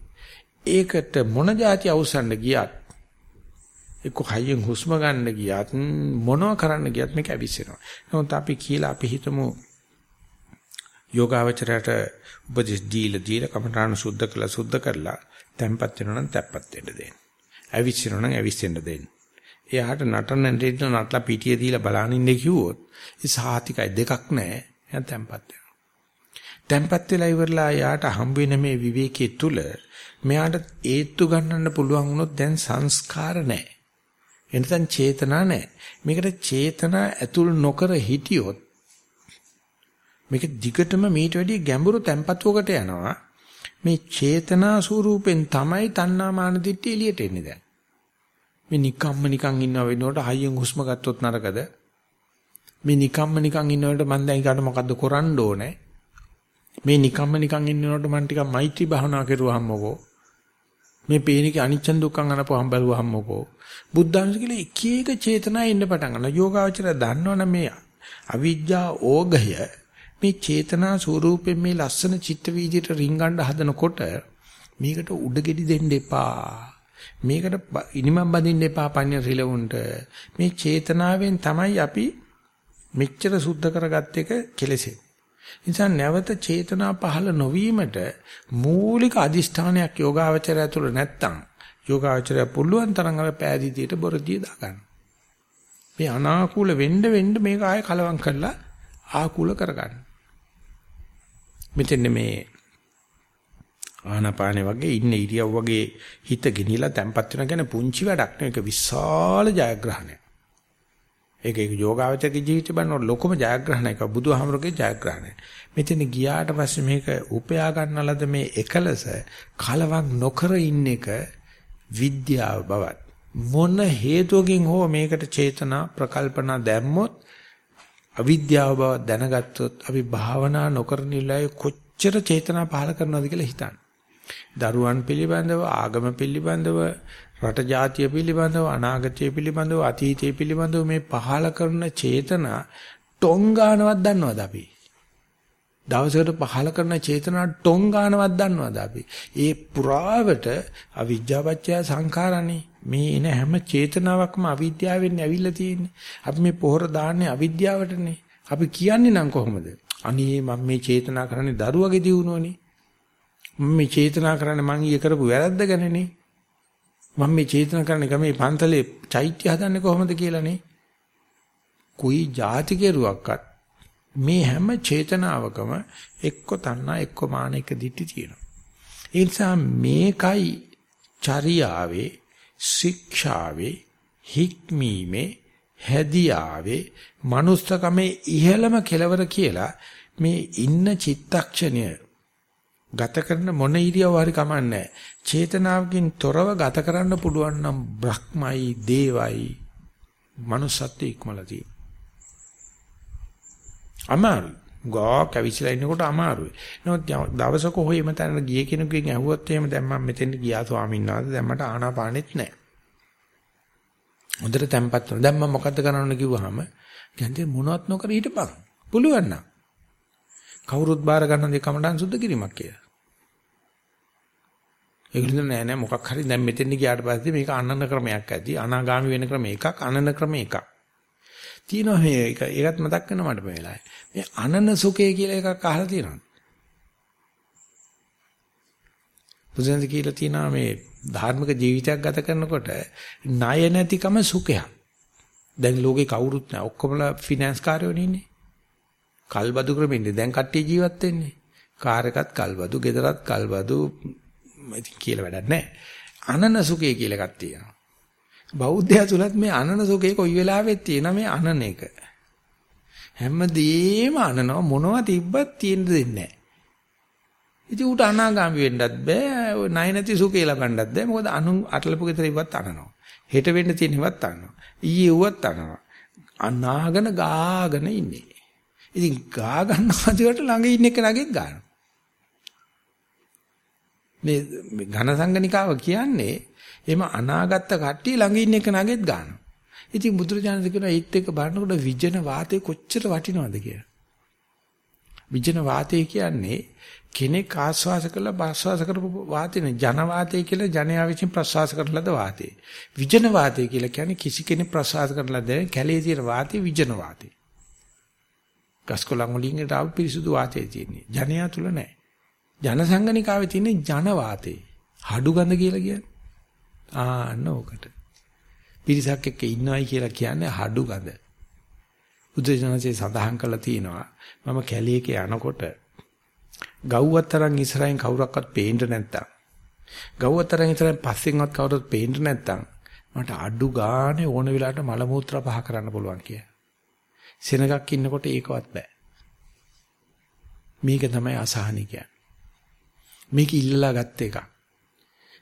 ඒකට මොන જાති අවසන්ඩ ගියත් එක්ක හයියෙන් හුස්ම ගන්න ගියත් මොනව කරන්න ගියත් මේක ඇවිස්සෙනවා. නමුත් අපි කියලා අපි හිතමු යෝගාවචරයට උපදෙස් දීලා දීලා කමඨාන සුද්ධ කළා සුද්ධ කරලා තැම්පත් වෙනවා නම් තැම්පත් වෙන්න දෙන්න. ඇවිස්සෙනවා නම් ඇවිස්සෙන්න දෙන්න. එයාට නටන නටන නටලා පිටිය දීලා බලන ඉන්නේ කිව්වොත් ඒ සාතිකයි දෙකක් නැහැ. එයා තැම්පත් වෙනවා. තැම්පත් වෙලා ඉවරලා එයාට හම්බ වෙන මේ විවේකයේ තුල මෙයාට ඒත්තු ගන්නන්න පුළුවන් වුණොත් දැන් සංස්කාර නැහැ. එනතන් චේතනා නැහැ. මේකට චේතනා ඇතුල් නොකර හිටියොත් මේක දිගටම මීට වැඩිය ගැඹුරු tempatuවකට යනවා. මේ චේතනා ස්වරූපෙන් තමයි තණ්හා මාන දිට්ඨිය එළියට එන්නේ දැන්. මේ නිකම්ම නිකන් ඉන්නව වෙනකොට හයියෙන් හුස්ම ගත්තොත් නරකද? මේ නිකම්ම නිකන් ඉන්නකොට මම දැන් ඊකට මොකද්ද කරන්න ඕනේ? මේ නිකම්ම නිකන් ඉන්නකොට මම ටිකක් මෛත්‍රී භාවනා කරුවාම මොකෝ? මේ පේනික අනිච්චන් දුක්ඛං අනපහම් බැලුවහම මොකෝ. බුද්ධාංශ කියලා එක එක චේතනා එන්න පටන් ගන්නවා. යෝගාවචර දන්නවනේ මේ අවිජ්ජා ඕගය මේ චේතනා ස්වරූපයෙන් මේ ලස්සන චිත්ත වීදියට රිංගන්න හදනකොට මේකට උඩගෙඩි දෙන්න එපා. මේකට ඉනිමම් බඳින්න එපා පඤ්ඤ රිලවුන්ට. මේ චේතනාවෙන් තමයි අපි මෙච්චර සුද්ධ කරගත් එක කෙලෙසේ. නිසා නැවත චේතනා පහළ නොවීමට මූලික අදිෂ්ඨානයක් යෝගාවචරය තුළ නැත්තම් යෝගාවචරය පුළුවන් තරම් අර පෑදීතියට බොරදිය දාගන්න. මේ අනාකූල වෙන්න වෙන්න මේක ආයෙ කලවම් කරලා ආකූල කරගන්න. මෙතන මේ ආනාපානෙ වගේ ඉන්න ඉරියව් වගේ හිත ගෙනිලා තැම්පත් වෙන ගැන පුංචි වැඩක් නෙවෙයි ඒක විශාල ජයග්‍රහණයක්. ඒක ඒක යෝගාවචරගේ ජීවිත බලන ලොකම ජයග්‍රහණයක බුදුහාමරගේ ජයග්‍රහණය. මෙතන ගියාට පස්සේ මේක උපයා ගන්නලද මේ එකලස කලවක් නොකර ඉන්න එක විද්‍යාව බවත් මොන හේතුවකින් හෝ මේකට චේතනා ප්‍රකල්පනා දැම්මොත් අවිද්‍යාව බව දැනගත්තොත් අපි භාවනා නොකරන ඉලයි කොච්චර චේතනා පහල කරනවද කියලා හිතන්න. දරුවන් පිළිබඳව ආගම පිළිබඳව රට ජාතිය පිළිබඳව අනාගතය පිළිබඳව අතීතය පිළිබඳව මේ පහල කරන චේතනා ටොංගානවත් දන්නවද අපි? දවසකට පහල කරන චේතනා ටොංගානවත් දන්නවද අපි? ඒ පුරාවට අවිජ්ජාපච්චය සංඛාරණේ මේ එන හැම චේතනාවක්ම අවිද්‍යාවෙන් ඇවිල්ලා තියෙන්නේ. අපි මේ පොහොර දාන්නේ අවිද්‍යාවටනේ. අපි කියන්නේ නම් කොහොමද? අනේ මම මේ චේතනා කරන්නේ දරුවගේ දියුණුවනේ. මම මේ චේතනා කරන්නේ මං ඊය කරපු වැරද්ද ගැනනේ. මම මේ චේතන කරන්නේ ගමේ පන්තලේ චෛත්‍ය හදන්නේ කොහොමද කියලානේ. කුයි ಜಾති කෙරුවක්වත් මේ හැම චේතනාවකම එක්ක තණ්හා එක්ක මාන එක දිටි තියෙනවා. ඒ නිසා මේකයි චරියාවේ ශික්ෂාවේ හික්මීමේ හැදියාවේ මනුස්සකමේ ඉහළම කෙලවර කියලා මේ ඉන්න චිත්තක්ෂණය ගත කරන මොන ඉරියව් හරි කමන්නේ චේතනාවකින් තොරව ගත කරන්න පුළුවන් නම් බ්‍රහ්මයි දේවයි manussත් ඉක්මලදී අමාරු ගා කැවිසලා ඉන්නකොට අමාරුයි. නමුත් දවසක හොය එම තැනට ගිය කෙනෙකුගෙන් ඇහුවොත් එහෙම දැන් මම මෙතෙන්ට ගියා ස්වාමීන් වහන්සේ. දැන් මට ආනාපානෙත් නැහැ හොඳට තැම්පත් වෙනවා දැන් මම මොකද්ද කරන්න කිව්වහම කියන්නේ මොනවත් නොකර හිටපන්. පුළුවන් නම් කවුරුත් බාර ගන්න දේ කමඩන් සුද්ධ කිරීමක් කියලා. ඒකද නෑ නෑ මොකක් හරි දැන් මෙතෙන් ගියාට පස්සේ මේක අනන ක්‍රමයක් ඇති. අනාගාමි වෙන ක්‍රම එකක් අනන ක්‍රම එකක්. තියෙනවා මේ ඒක ඒකත් මතක් වෙනවා මට මේ වෙලාවේ. මේ අනන සුඛය කියලා එකක් අහලා තියෙනවා. බුදුන්ද කියලා තියෙනවා මේ ධාර්මික ජීවිතයක් ගත කරනකොට ණය නැතිකම සුඛයක්. දැන් ලෝකේ කවුරුත් නැහැ. ඔක්කොමලා ෆිනෑන්ස් කාර්යෝනේ ඉන්නේ. කල්බදු ක්‍රමෙන්නේ දැන් කට්ටිය ජීවත් වෙන්නේ. කාර් එකත් කල්බදු, ගෙදරත් කල්බදු ඉතින් කියලා වැඩක් නැහැ. අනන සුඛය කියලා එකක් තියෙනවා. බෞද්ධය තුලත් මේ අනන සුඛය කොයි වෙලාවෙත් තියෙන මේ අනන එක. හැමදේම අනනව මොනවා තිබ්බත් තියෙන්න දෙන්නේ නැහැ. ඉතින් උට අනාගාමි වෙන්නත් බෑ. ඔය නයි නැති සුඛය ලබන්නත් බෑ. මොකද අනු අටලපු ගෙදර ඉවත් අනනවා. හෙට වෙන්න තියෙන ඉවත් අනනවා. ඊයේ උවත් අනනවා. අනාගෙන ගාගෙන ඉන්නේ. ඉතින් ගා ගන්නවා දිවට ළඟ ඉන්න එක නගෙත් ගන්නවා. මේ ඝන සංගනිකාව කියන්නේ එහෙම අනාගත කට්ටිය ළඟ ඉන්න එක නගෙත් ගන්නවා. ඉතින් බුදුරජාණන් කියනවා ඒත් එක බලනකොට විජන වාතේ කොච්චර වටිනවද කියලා. විජන වාතය කියන්නේ කෙනෙක් ආස්වාස කළා ප්‍රස්වාස කරපු වාතේනේ ජන වාතය කියලා ජනයා විසින් ප්‍රස්වාස කරන ලද වාතේ. විජන වාතය කියලා කියන්නේ කිසි කෙනෙක් ප්‍රස්වාස කරන ලද කැලේ තියෙන වාතේ විජන වාතේ. ගස්කොළන් වලින් ආව පිරිසුදු වාතය තියෙන්නේ. ජනයා තුල නැහැ. ජනසංගනිකාවේ තියෙන ජන වාතේ. හඩු ගඳ කියලා කියන්නේ. ආන්න ඕකට. පිරිසක් එක්ක ඉන්නවයි කියලා කියන්නේ හඩු ගඳ. බුදුජානකසේ සඳහන් කළා තියෙනවා මම කැලේක යනකොට ගව්වතරන් ඉස්සරහින් කවුරක්වත් පේන්න නැත්තම් ගව්වතරන් ඉස්සරහින් පස්සෙන්වත් කවුරුත් පේන්න නැත්තම් මට අඩු ගානේ ඕන වෙලාවට මල මූත්‍රා පහ කරන්න පුළුවන් කිය. සෙනගක් ඉන්නකොට ඒකවත් බෑ. මේක තමයි අසහනි කියන්නේ. මේක ඉල්ලලා ගත්ත එකක්.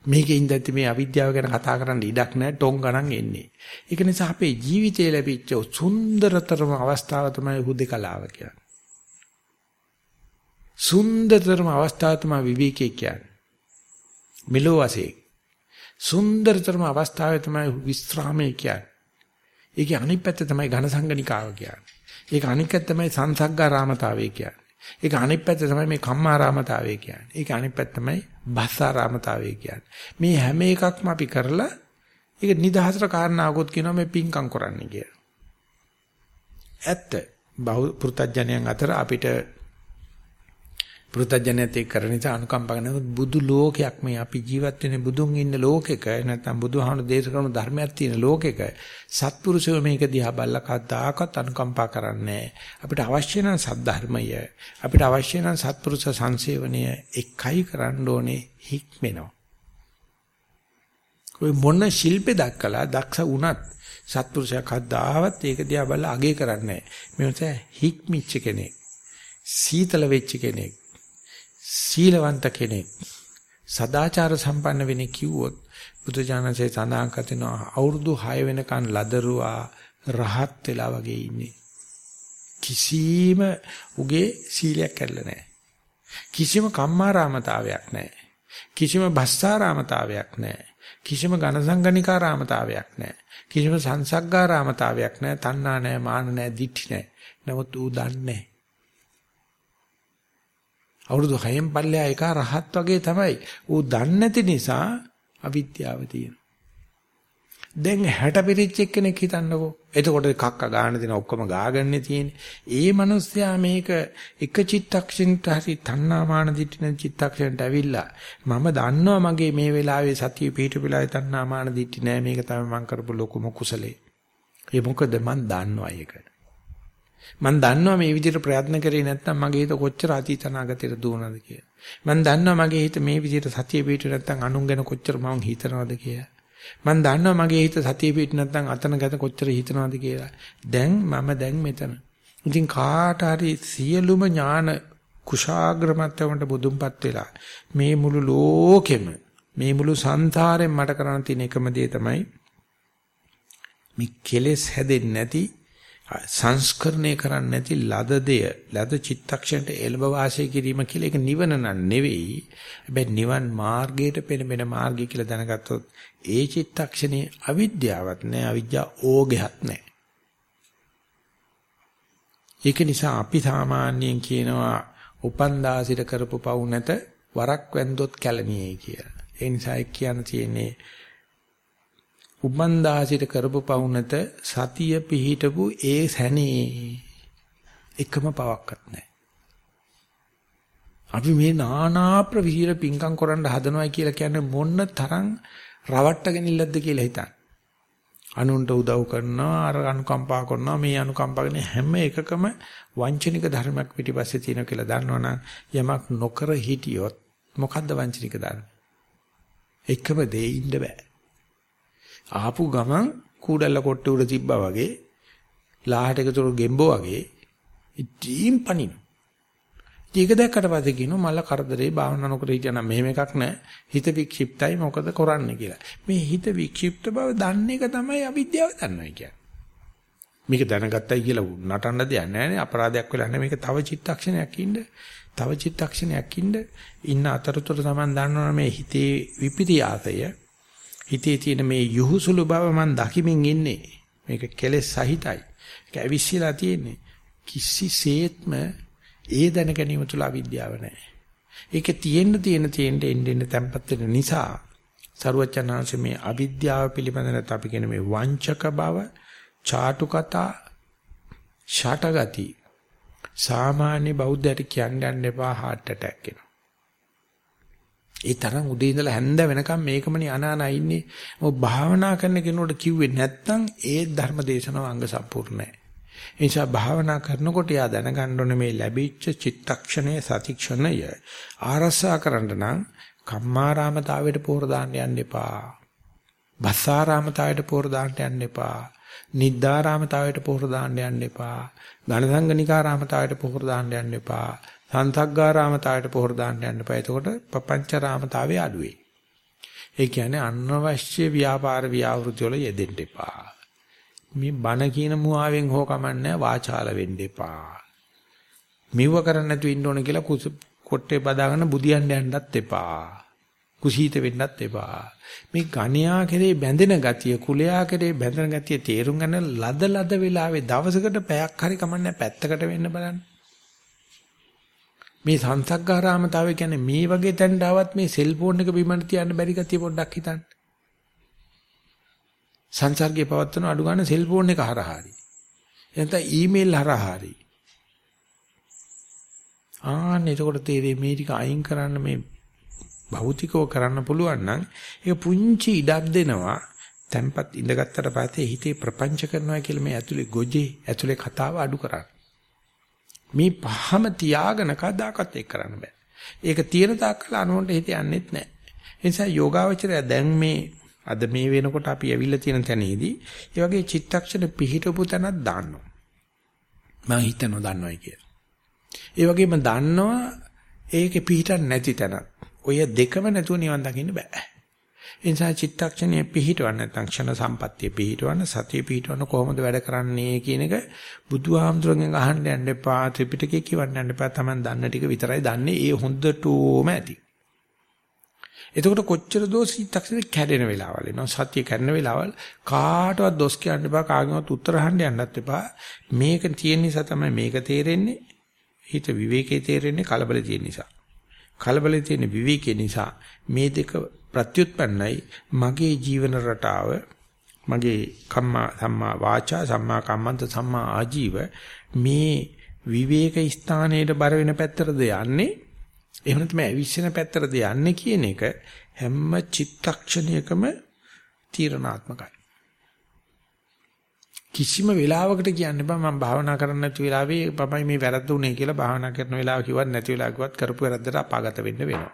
මේකේ ඉඳද්දි මේ අවිද්‍යාව ගැන කතා කරන්න ඉඩක් නැහැ ටොං ගණන් එන්නේ. ඒක නිසා අපේ ජීවිතේ ලැබිච්ච සුන්දරතරම අවස්ථාව තමයි හුදේකලාව කියන්නේ. සුන්දරතරම අවස්ථාව තමයි විවේකී කියන්නේ. මෙලෝ වශයෙන් සුන්දරතරම අවස්ථාවේ තමයි විස්රාමයේ කියන්නේ. ඒකේ අනිත් පැත්ත තමයි ඝනසංගනිකාව කියන්නේ. ඒක අනිත් පැත්ත තමයි සංසග්ගාරාමතාවය කියන්නේ. ඒක අනිත් පැත්ත තමයි මේ කම්මාරාමතාවය කියන්නේ. ඒක අනිත් පැත්ත තමයි භස්සාරාමතාවය කියන්නේ. මේ හැම එකක්ම අපි කරලා ඒක නිදහසට කාරණාවකුත් කියනවා මේ පිංකම් කරන්න කියලා. ඇත්ත. බහු පෘතජ්ජනයන් අතර අපිට පෘතජ්ජනයත් එක්ක කරන නිසා අනුකම්පා කරන බුදු ලෝකයක් මේ අපි ජීවත් වෙන්නේ බුදුන් ඉන්න ලෝකෙක. නැත්නම් බුදුහාමුදුරු දේශකරන ධර්මයක් තියෙන ලෝකෙක. සත්පුරුෂයෝ මේක දිහා බැලලා කද්දාකත් අනුකම්පා කරන්නේ අපිට අවශ්‍ය නම් සද්ධර්මය. අපිට අවශ්‍ය නම් සත්පුරුෂ සංසේවනය එකයි කරන්න ඕනේ හික්මෙනවා. કોઈ මොන ශිල්පේ දක්කලා දක්ෂ වුණත් සත්පුරුෂයා කද්දාවත් ඒක දිහා බලලා අගේ කරන්නේ නැහැ. මේ හික්මිච්ච කෙනෙක් සීතල වෙච්ච කෙනෙක් සීලවන්ත කෙනෙක්. සදාචාර සම්පන්න වෙන්නේ කිව්වොත් බුදුජානසේ සඳහන් කරනවා අවුරුදු 6 වෙනකන් ලදරුවා රහත් වෙලා වගේ ඉන්නේ. කිසිම උගේ සීලයක් කැඩලා නැහැ කිසිම කම්මාරාමතාවයක් නැහැ කිසිම භස්සාරාමතාවයක් නැහැ කිසිම ඝනසංගනිකාරාමතාවයක් නැහැ කිසිම සංසග්ගාරාමතාවයක් නැහැ තණ්හා නැහැ මාන නැහැ දිඨි නැහැ නමුත් ඌ දන්නේ අවුරුදු 6න් පල්ලෙහා එක රහත් වගේ තමයි. ඌ දන්නේ නැති නිසා අවිද්‍යාව තියෙනවා. දැන් 60 පිරිච්ච එක්කෙනෙක් හිතන්නකෝ. එතකොට කක්ක ගාන දෙන ඔක්කොම ගාගන්නේ තියෙන්නේ. ඒ මිනිස්සයා මේක එක චිත්තක්ෂණයට හරි තණ්හාමාන දිටින චිත්තක්ෂණයට ඇවිල්ලා මම දන්නවා මගේ මේ වෙලාවේ සතිය පිහිට වෙලාවේ තණ්හාමාන දිටි නෑ මේක තමයි මම කරපු ලොකුම කුසලේ. ඒ මොකද මම දන්නවා ඒක. මම දන්නවා මේ විදිහට ප්‍රයත්න කරේ නැත්නම් මගේ හිත කොච්චර අතීත අනාගතයට දුවනවද කියලා. මම දන්නවා මගේ හිත මේ විදිහට සතිය පිටු නැත්නම් අනුන් ගැන කොච්චර මම හිතනවද කියලා. මම දන්නවා මගේ හිත සතිය පිටු නැත්නම් අතන ගැන කොච්චර හිතනවද කියලා. දැන් මම දැන් මෙතන. ඉතින් කාට හරි සියලුම ඥාන කුශාග්‍රමත්වයට බුදුන්පත් වෙලා මේ මුළු ලෝකෙම මේ මුළු සංසාරෙම මට කරන්න තියෙන එකම දේ තමයි මේ කෙලෙස් හැදෙන්නේ නැති සංස්කරණය කරන්නේ නැති ලද දෙය ලද චිත්තක්ෂණයට එළඹ වාසය කිරීම කියලා ඒක නිවන නන් නෙවෙයි. හැබැයි නිවන් මාර්ගයට පෙනෙන මාර්ගය කියලා දැනගත්තොත් ඒ චිත්තක්ෂණේ අවිද්‍යාවක් නැහැ අවිද්‍යා ඕගයක් නැහැ. ඒක නිසා අපි සාමාන්‍යයෙන් කියනවා උපන්දාසිට කරපු පව් නැත වරක් වැන්දොත් කැළණියේ කියලා. ඒ නිසා කියන්න තියෙන්නේ උබන්දාසිට කරපු පවුනත සතිය පිහිටපු ඒ සැනේ එකම පවක්වත් නැහැ. අපි මේ නානා ප්‍රවිහිර පිංකම් කරන්න හදනවා කියලා කියන්නේ මොන්න තරම් රවට්ටගෙන ඉල්ලද්ද කියලා හිතන්න. අනුන්ට උදව් කරනවා අර අනුකම්පා කරනවා මේ අනුකම්පා කරන හැම එකකම වංචනික ධර්මයක් පිටිපස්සේ තියෙනවා කියලා දන්නවනම් යමක් නොකර හිටියොත් මොකද්ද වංචනික ධර්ම? එකම දෙේ ඉන්න බෑ. ආපු ගමන් කූඩල්ල කොට්ටේ උඩ තිබ්බා වගේ ලාහට එකතුරු ගෙම්බෝ වගේ ඉදීම් පනින. ඒක දැක්කට පස්සේ කියනවා මල කරදරේ භාවනා නොකර හිටියනම් මෙහෙම එකක් නැහැ. හිත වික්ෂිප්තයි මොකද කරන්නේ කියලා. මේ හිත වික්ෂිප්ත බව දන්න එක තමයි අවිද්‍යාව දන්නවා කියන්නේ. මේක දැනගත්තයි කියලා නටන්න දෙයක් නැහැ අපරාධයක් වෙලා නැහැ මේක තව චිත්තක්ෂණයක් ඉන්න තව චිත්තක්ෂණයක් ඉන්න ඉන්න අතරතුර තමයි දන්නවනේ මේ හිතේ විපිරියාසය හිතේ තියෙන මේ යහුසුළු බව මම දකිමින් ඉන්නේ. මේක කෙලෙස් සහිතයි. ඒක ඇවිස්සලා තියෙන්නේ. කිසිසේත්ම ඒ දැන ගැනීම තුල අවිද්‍යාව නැහැ. ඒක තියෙන්න තියෙන තියෙන්න එන්න එන්න තැම්පත් වෙන නිසා සරුවචනාංශ මේ අවිද්‍යාව පිළිබඳ නැත් අපි කියන මේ වංචක බව, ചാටු කතා, ෂටගති සාමාන්‍ය බෞද්ධයට කියන්න යන්න එපා heart attack එනවා. ඒ තරම් උදේ ඉඳලා හැන්ද වෙනකම් මේකමනේ අනානා ඉන්නේ. මොකද භාවනා කරන කෙනෙකුට කිව්වේ නැත්තම් ඒ ධර්ම දේශනාව අංග සම්පූර්ණ නැහැ. ඒ නිසා භාවනා කරනකොට යා දැනගන්න ඕනේ මේ ලැබිච්ච චිත්තක්ෂණයේ සතික්ෂණය ආරසා කරන්න නම් කම්මාරාමතාවයට පෝර දාන්න යන්න එපා. බස්සාරාමතාවයට පෝර දාන්න යන්න එපා. නිද්දාරාමතාවයට පෝර දාන්න යන්න එපා. ඝනසංගනිකාරාමතාවයට පෝර දාන්න යන්න එපා. සංසග්ගාරාමතාවයට පොහොර දාන්න යන්න එපා. එතකොට පපංචරාමතාවේ අඩු වෙයි. ඒ කියන්නේ අනවශ්‍ය ව්‍යාපාර ව්‍යවෘති වල යෙදෙන්න එපා. මේ බණ කියන මුවාවෙන් හෝ කමන්නේ වාචාල වෙන්න එපා. මෙව කරන්න නැතුව ඉන්න ඕන කියලා කොට්ටේ බදාගෙන බුදියන්න යන්නත් එපා. කුසීත වෙන්නත් එපා. මේ ගණ්‍යා කෙරේ බැඳෙන ගතිය, කුලයා කෙරේ බැඳෙන ගතිය තේරුම් ගන්න ලද ලද වෙලාවේ දවසකට පැයක් හරි කමන්නේ පැත්තකට වෙන්න බලන්න. මේ සංසග්ගාරාමතාවය කියන්නේ මේ වගේ තැනට ආවත් මේ සෙල්ෆෝන් එක බිමට තියන්න බැරි ගතිය පොඩ්ඩක් හිතන්න. සංසර්ගයේ පවත්වන අඩු ගන්න සෙල්ෆෝන් එක හරහා හරි. එතන ඊමේල් හරහා හරි. ආන්න එතකොට තේරෙයි මේ ටික අයින් කරන්න මේ භෞතිකව කරන්න පුළුවන් නම් ඒක පුංචි ඉඩක් දෙනවා. tempat ඉඳගත්තට පස්සේ හිතේ ප්‍රපංච කරනවා කියලා මේ ඇතුලේ ගොජේ ඇතුලේ කතාව අඩු කරන්න. මේ පහම තියාගෙන කදාකත් ඒක කරන්න බෑ. ඒක තියෙන තාක්කල අනුන්ට හිත යන්නෙත් නෑ. ඒ නිසා යෝගාවචරය දැන් මේ අද මේ වෙනකොට අපි ඇවිල්ලා තියෙන තැනේදී ඒ වගේ චිත්තක්ෂණ පිහිටපු තැනක් දාන්නවා. මම හිතනවා දන්නවයි කියලා. ඒ වගේම දන්නවා ඒකේ පිහිටක් නැති තැනක්. ඔය දෙකම නැතුව නිවන් දකින්න බෑ. ඒ නිසා චිත්තක්ෂණයේ පිහිටවන්න නැත්නම් ක්ෂණ සම්පත්තිය පිහිටවන්න සතිය පිහිටවන්න කොහොමද වැඩ කරන්නේ කියන එක බුදුහාමුදුරගෙන් අහන්න යන්න එපා ත්‍රිපිටකේ කියවන්න යන්න එපා. Taman දන්න ටික විතරයි දන්නේ. ඒ හොඳටම ඇති. එතකොට කොච්චර දෝස් චිත්තක්ෂණේ කැඩෙන වෙලාවල් එනවා. සතිය කැඩෙන වෙලාවල් කාටවත් දොස් කියන්න එපා කාගෙන්වත් උත්තර අහන්න යන්නත් එපා. මේක තියෙන නිසා තමයි මේක තේරෙන්නේ. හිත විවේකයේ තේරෙන්නේ කලබල තියෙන නිසා. කලබල තියෙන විවේකයේ නිසා මේ දෙක ප්‍රත්‍යুৎපන්නයි. මගේ ජීවන රටාව මගේ කම්මා සම්මා වාචා සම්මා කම්මන්ත සම්මා ආජීව මේ විවේක ස්ථානයේ බර වෙන පැත්තටද යන්නේ? එහෙම නැත්නම් ඇවිස්සෙන පැත්තටද යන්නේ කියන එක හැම චිත්තක්ෂණයකම තීරණාත්මකයි. කිසිම වෙලාවකට කියන්න බෑ මම භාවනා කරන්න නැති වෙලාවේ මමයි මේ වැරද්ද උනේ කියලා භාවනා කරන වෙලාව කිව්වත් නැති වෙලාව කිව්වත් කරපු වැරද්දට අපාගත වෙන්න වෙනවා.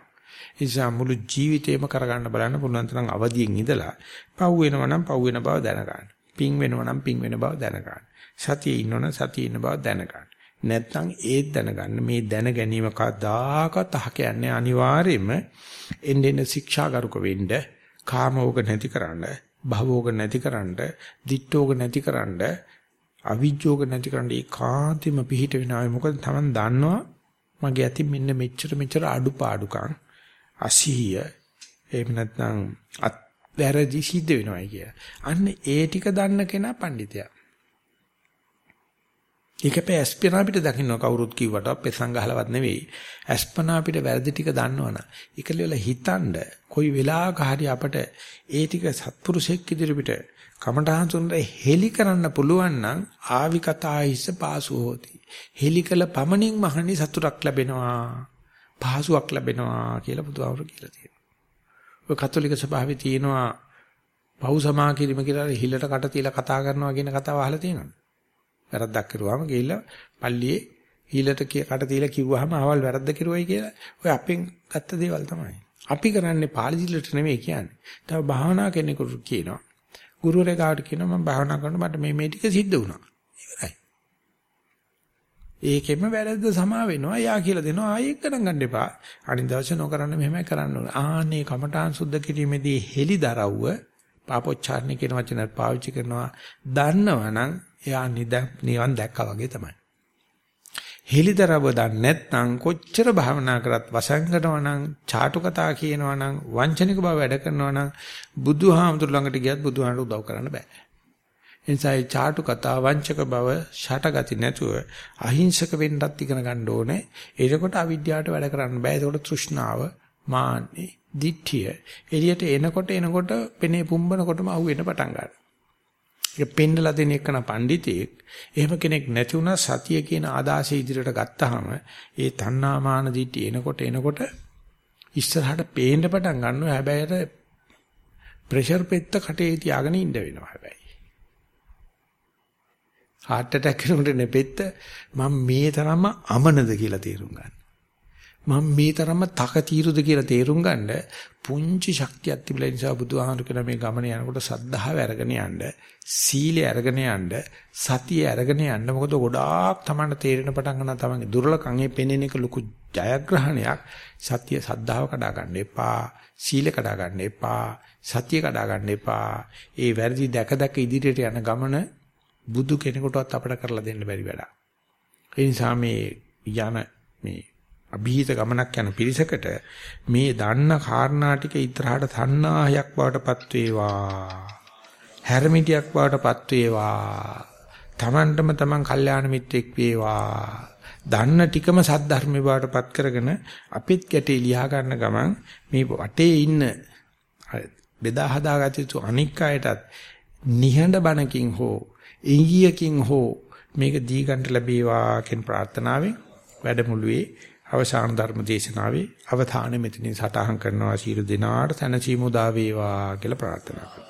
ඒ නිසා මුළු ජීවිතේම කරගන්න බලන්න පුළුවන් තරම් අවදියෙන් ඉඳලා පව් වෙනවා නම් පව් වෙන බව දැනගන්න. පිං වෙනවා නම් පිං වෙන බව දැනගන්න. සතියේ ඉන්නවනම් සතියේ ඉන්න බව දැනගන්න. නැත්තම් ඒත් දැනගන්න මේ දැන ගැනීම කවදාකවත් අහ කියන්නේ අනිවාර්යයෙන්ම එන්නේ ශික්ෂාගරුක වෙන්න කාමෝග නැතිකරන්න භවෝග නැතිකරන්න, දිට්ඨෝග නැතිකරන්න, අවිජ්ජෝග නැතිකරන්න ඒකාන්තෙම පිහිට වෙනවා. මොකද Taman දන්නවා මගේ ඇති මෙන්න මෙච්චර මෙච්චර අඩුපාඩුකම් අසීය එහෙම නැත්නම් වැරදි සිද්ධ වෙනවා කිය. අන්න ඒ ටික දන්න කෙනා පඬිතයා. ඒක අපේ අස්පනා පිට දකින්න කවුරුත් කිව්වට අපේ සංගහලවත් නෙවෙයි. අස්පනා පිට වැරදි ටික දන්නවනම් ඒකල හිතනද කොයි වෙලාවක හරි අපට ඒ ටික සත්පුරුෂෙක් ඉදිරියට කමඨාන් සුන්දර හෙලි කරන්න පුළුවන් නම් ආවි කතායිස පාසු හොති. හෙලි කළ පමණින් මහණි සතුටක් ලැබෙනවා. පහසුවක් ලැබෙනවා කියලා බුදුහාමුදුරු කියලා තියෙනවා. ඔය කතෝලික සභාවේ තියෙනවා පව් සමා කිරීම කියලා හිලට කට තියලා කතා කරනවා කියන කතාව අහලා තියෙනවද? වැරද්දක් කරුවාම ගිහිල්ලා පල්ලියේ හීලට කට තියලා කිව්වහම අවල් වැරද්ද කරුවයි කියලා ඔය අපෙන් ගත්ත දේවල් තමයි. අපි කරන්නේ පාලිසිලට නෙමෙයි කියන්නේ. තව භාවනා කෙනෙකුට කියනවා. ගුරුවරයාට කියනවා මම භාවනා කරනකොට මට මේ මේ ටික සිද්ධ වුණා. ඉවරයි. ඒකෙම වැරද්ද සමා වෙනවා. යා කියලා දෙනවා. ආයෙ ගණන් ගන්න එපා. අනිත් දවසේ නොකරන්න මෙහෙමයි කරන්න ඕනේ. ආන්නේ කමඨාන් සුද්ධ කිරීමේදී හෙලිදරව්ව පාපොච්චාරණය කියන වචනත් පාවිච්චි කරනවා. දන්නවනම් එයා නිවන් දැක්කා වගේ තමයි. හෙලිදරව දන්නේ නැත්නම් කොච්චර භාවනා කරත් වසංගනවා නම් ചാටු කතා කියනවා නම් වංචනික බව වැඩ කරනවා නම් බුදුහාමුදුර ළඟට ගියත් බුදුහාමුදුර උදව් කරන්න බෑ. එනිසා ඒ ചാටු කතා වංචක බව ෂටගති නැතුව අහිංසක වෙන්නත් ඉගෙන ගන්න ඕනේ. එතකොට අවිද්‍යාවට වැඩ කරන්න බෑ. එතකොට තෘෂ්ණාව, මාන්නේ, දිඨිය එළියට එනකොට එනකොට පෙනේ පුම්බනකොටම අහුවෙන්න පටන් ගන්නවා. ඒක පෙන්නලා දෙන එකන පඬිතෙක් එහෙම කෙනෙක් නැති වුණා සතිය කියන ආදාසය ඉදිරියට ගත්තාම ඒ තණ්හාමාන දිටි එනකොට එනකොට ඉස්සරහට පේන්න පටන් ගන්නවා හැබැයි ප්‍රෙෂර් පෙත්ත කටේ තියාගෙන ඉන්න වෙනවා හැබැයි heart attack කෙනෙකුට නෙපෙත්ත. මම මේ තරම්ම අමනද කියලා තේරුම් ගන්න. මම මේ තරම්ම තක తీරුද කියලා තේරුම් ගන්න පුංචි ශක්තියක් තිබිලා නිසා බුදුහාමුදුර කියන මේ ගමන යනකොට සද්ධාව අරගෙන යන්න සීලය අරගෙන යන්න සතිය අරගෙන යන්න. මොකද ගොඩාක් තමන්න තේරෙන පටන් ගන්නවා තමන්ගේ දුර්ලකම් ඒ පෙනෙන එක ලොකු ජයග්‍රහණයක්. සතිය සද්ධාව කඩා ගන්න එපා සීල කඩා ගන්න එපා සතිය කඩා ගන්න එපා. ඒ වැරදි දැක දැක ඉදිරියට යන ගමන බුදු කෙනෙකුටවත් අපිට කරලා දෙන්න බැරි වැඩක් ඒ නිසා මේ යන මේ અભීත ගමනක් යන පිරිසකට මේ දන්න කාරණා ටික ඉතරහට තණ්හායක් බවටපත් වේවා. හැරමිටියක් බවටපත් වේවා. Tamanටම Taman කල්යාණ මිත්‍රෙක් වේවා. දන්න ටිකම සද්ධර්මේ බවටපත් කරගෙන අපිත් ගැටේ ලියා ගන්න ගමන් මේ වටේ ඉන්න බෙදා හදාගත්තු යුතු අනික් අයටත් නිහඬ බණකින් හෝ ඉංගියකින් හෝ මේක දී ගන්න ලැබේවා කියන ප්‍රාර්ථනාවෙන් වැඩමුළුවේ අවසාන ධර්ම දේශනාවේ අවධානය මෙතනින් සටහන් කරනවා. ශීල දිනාට තනචීමු දා වේවා කියලා ප්‍රාර්ථනා කරනවා.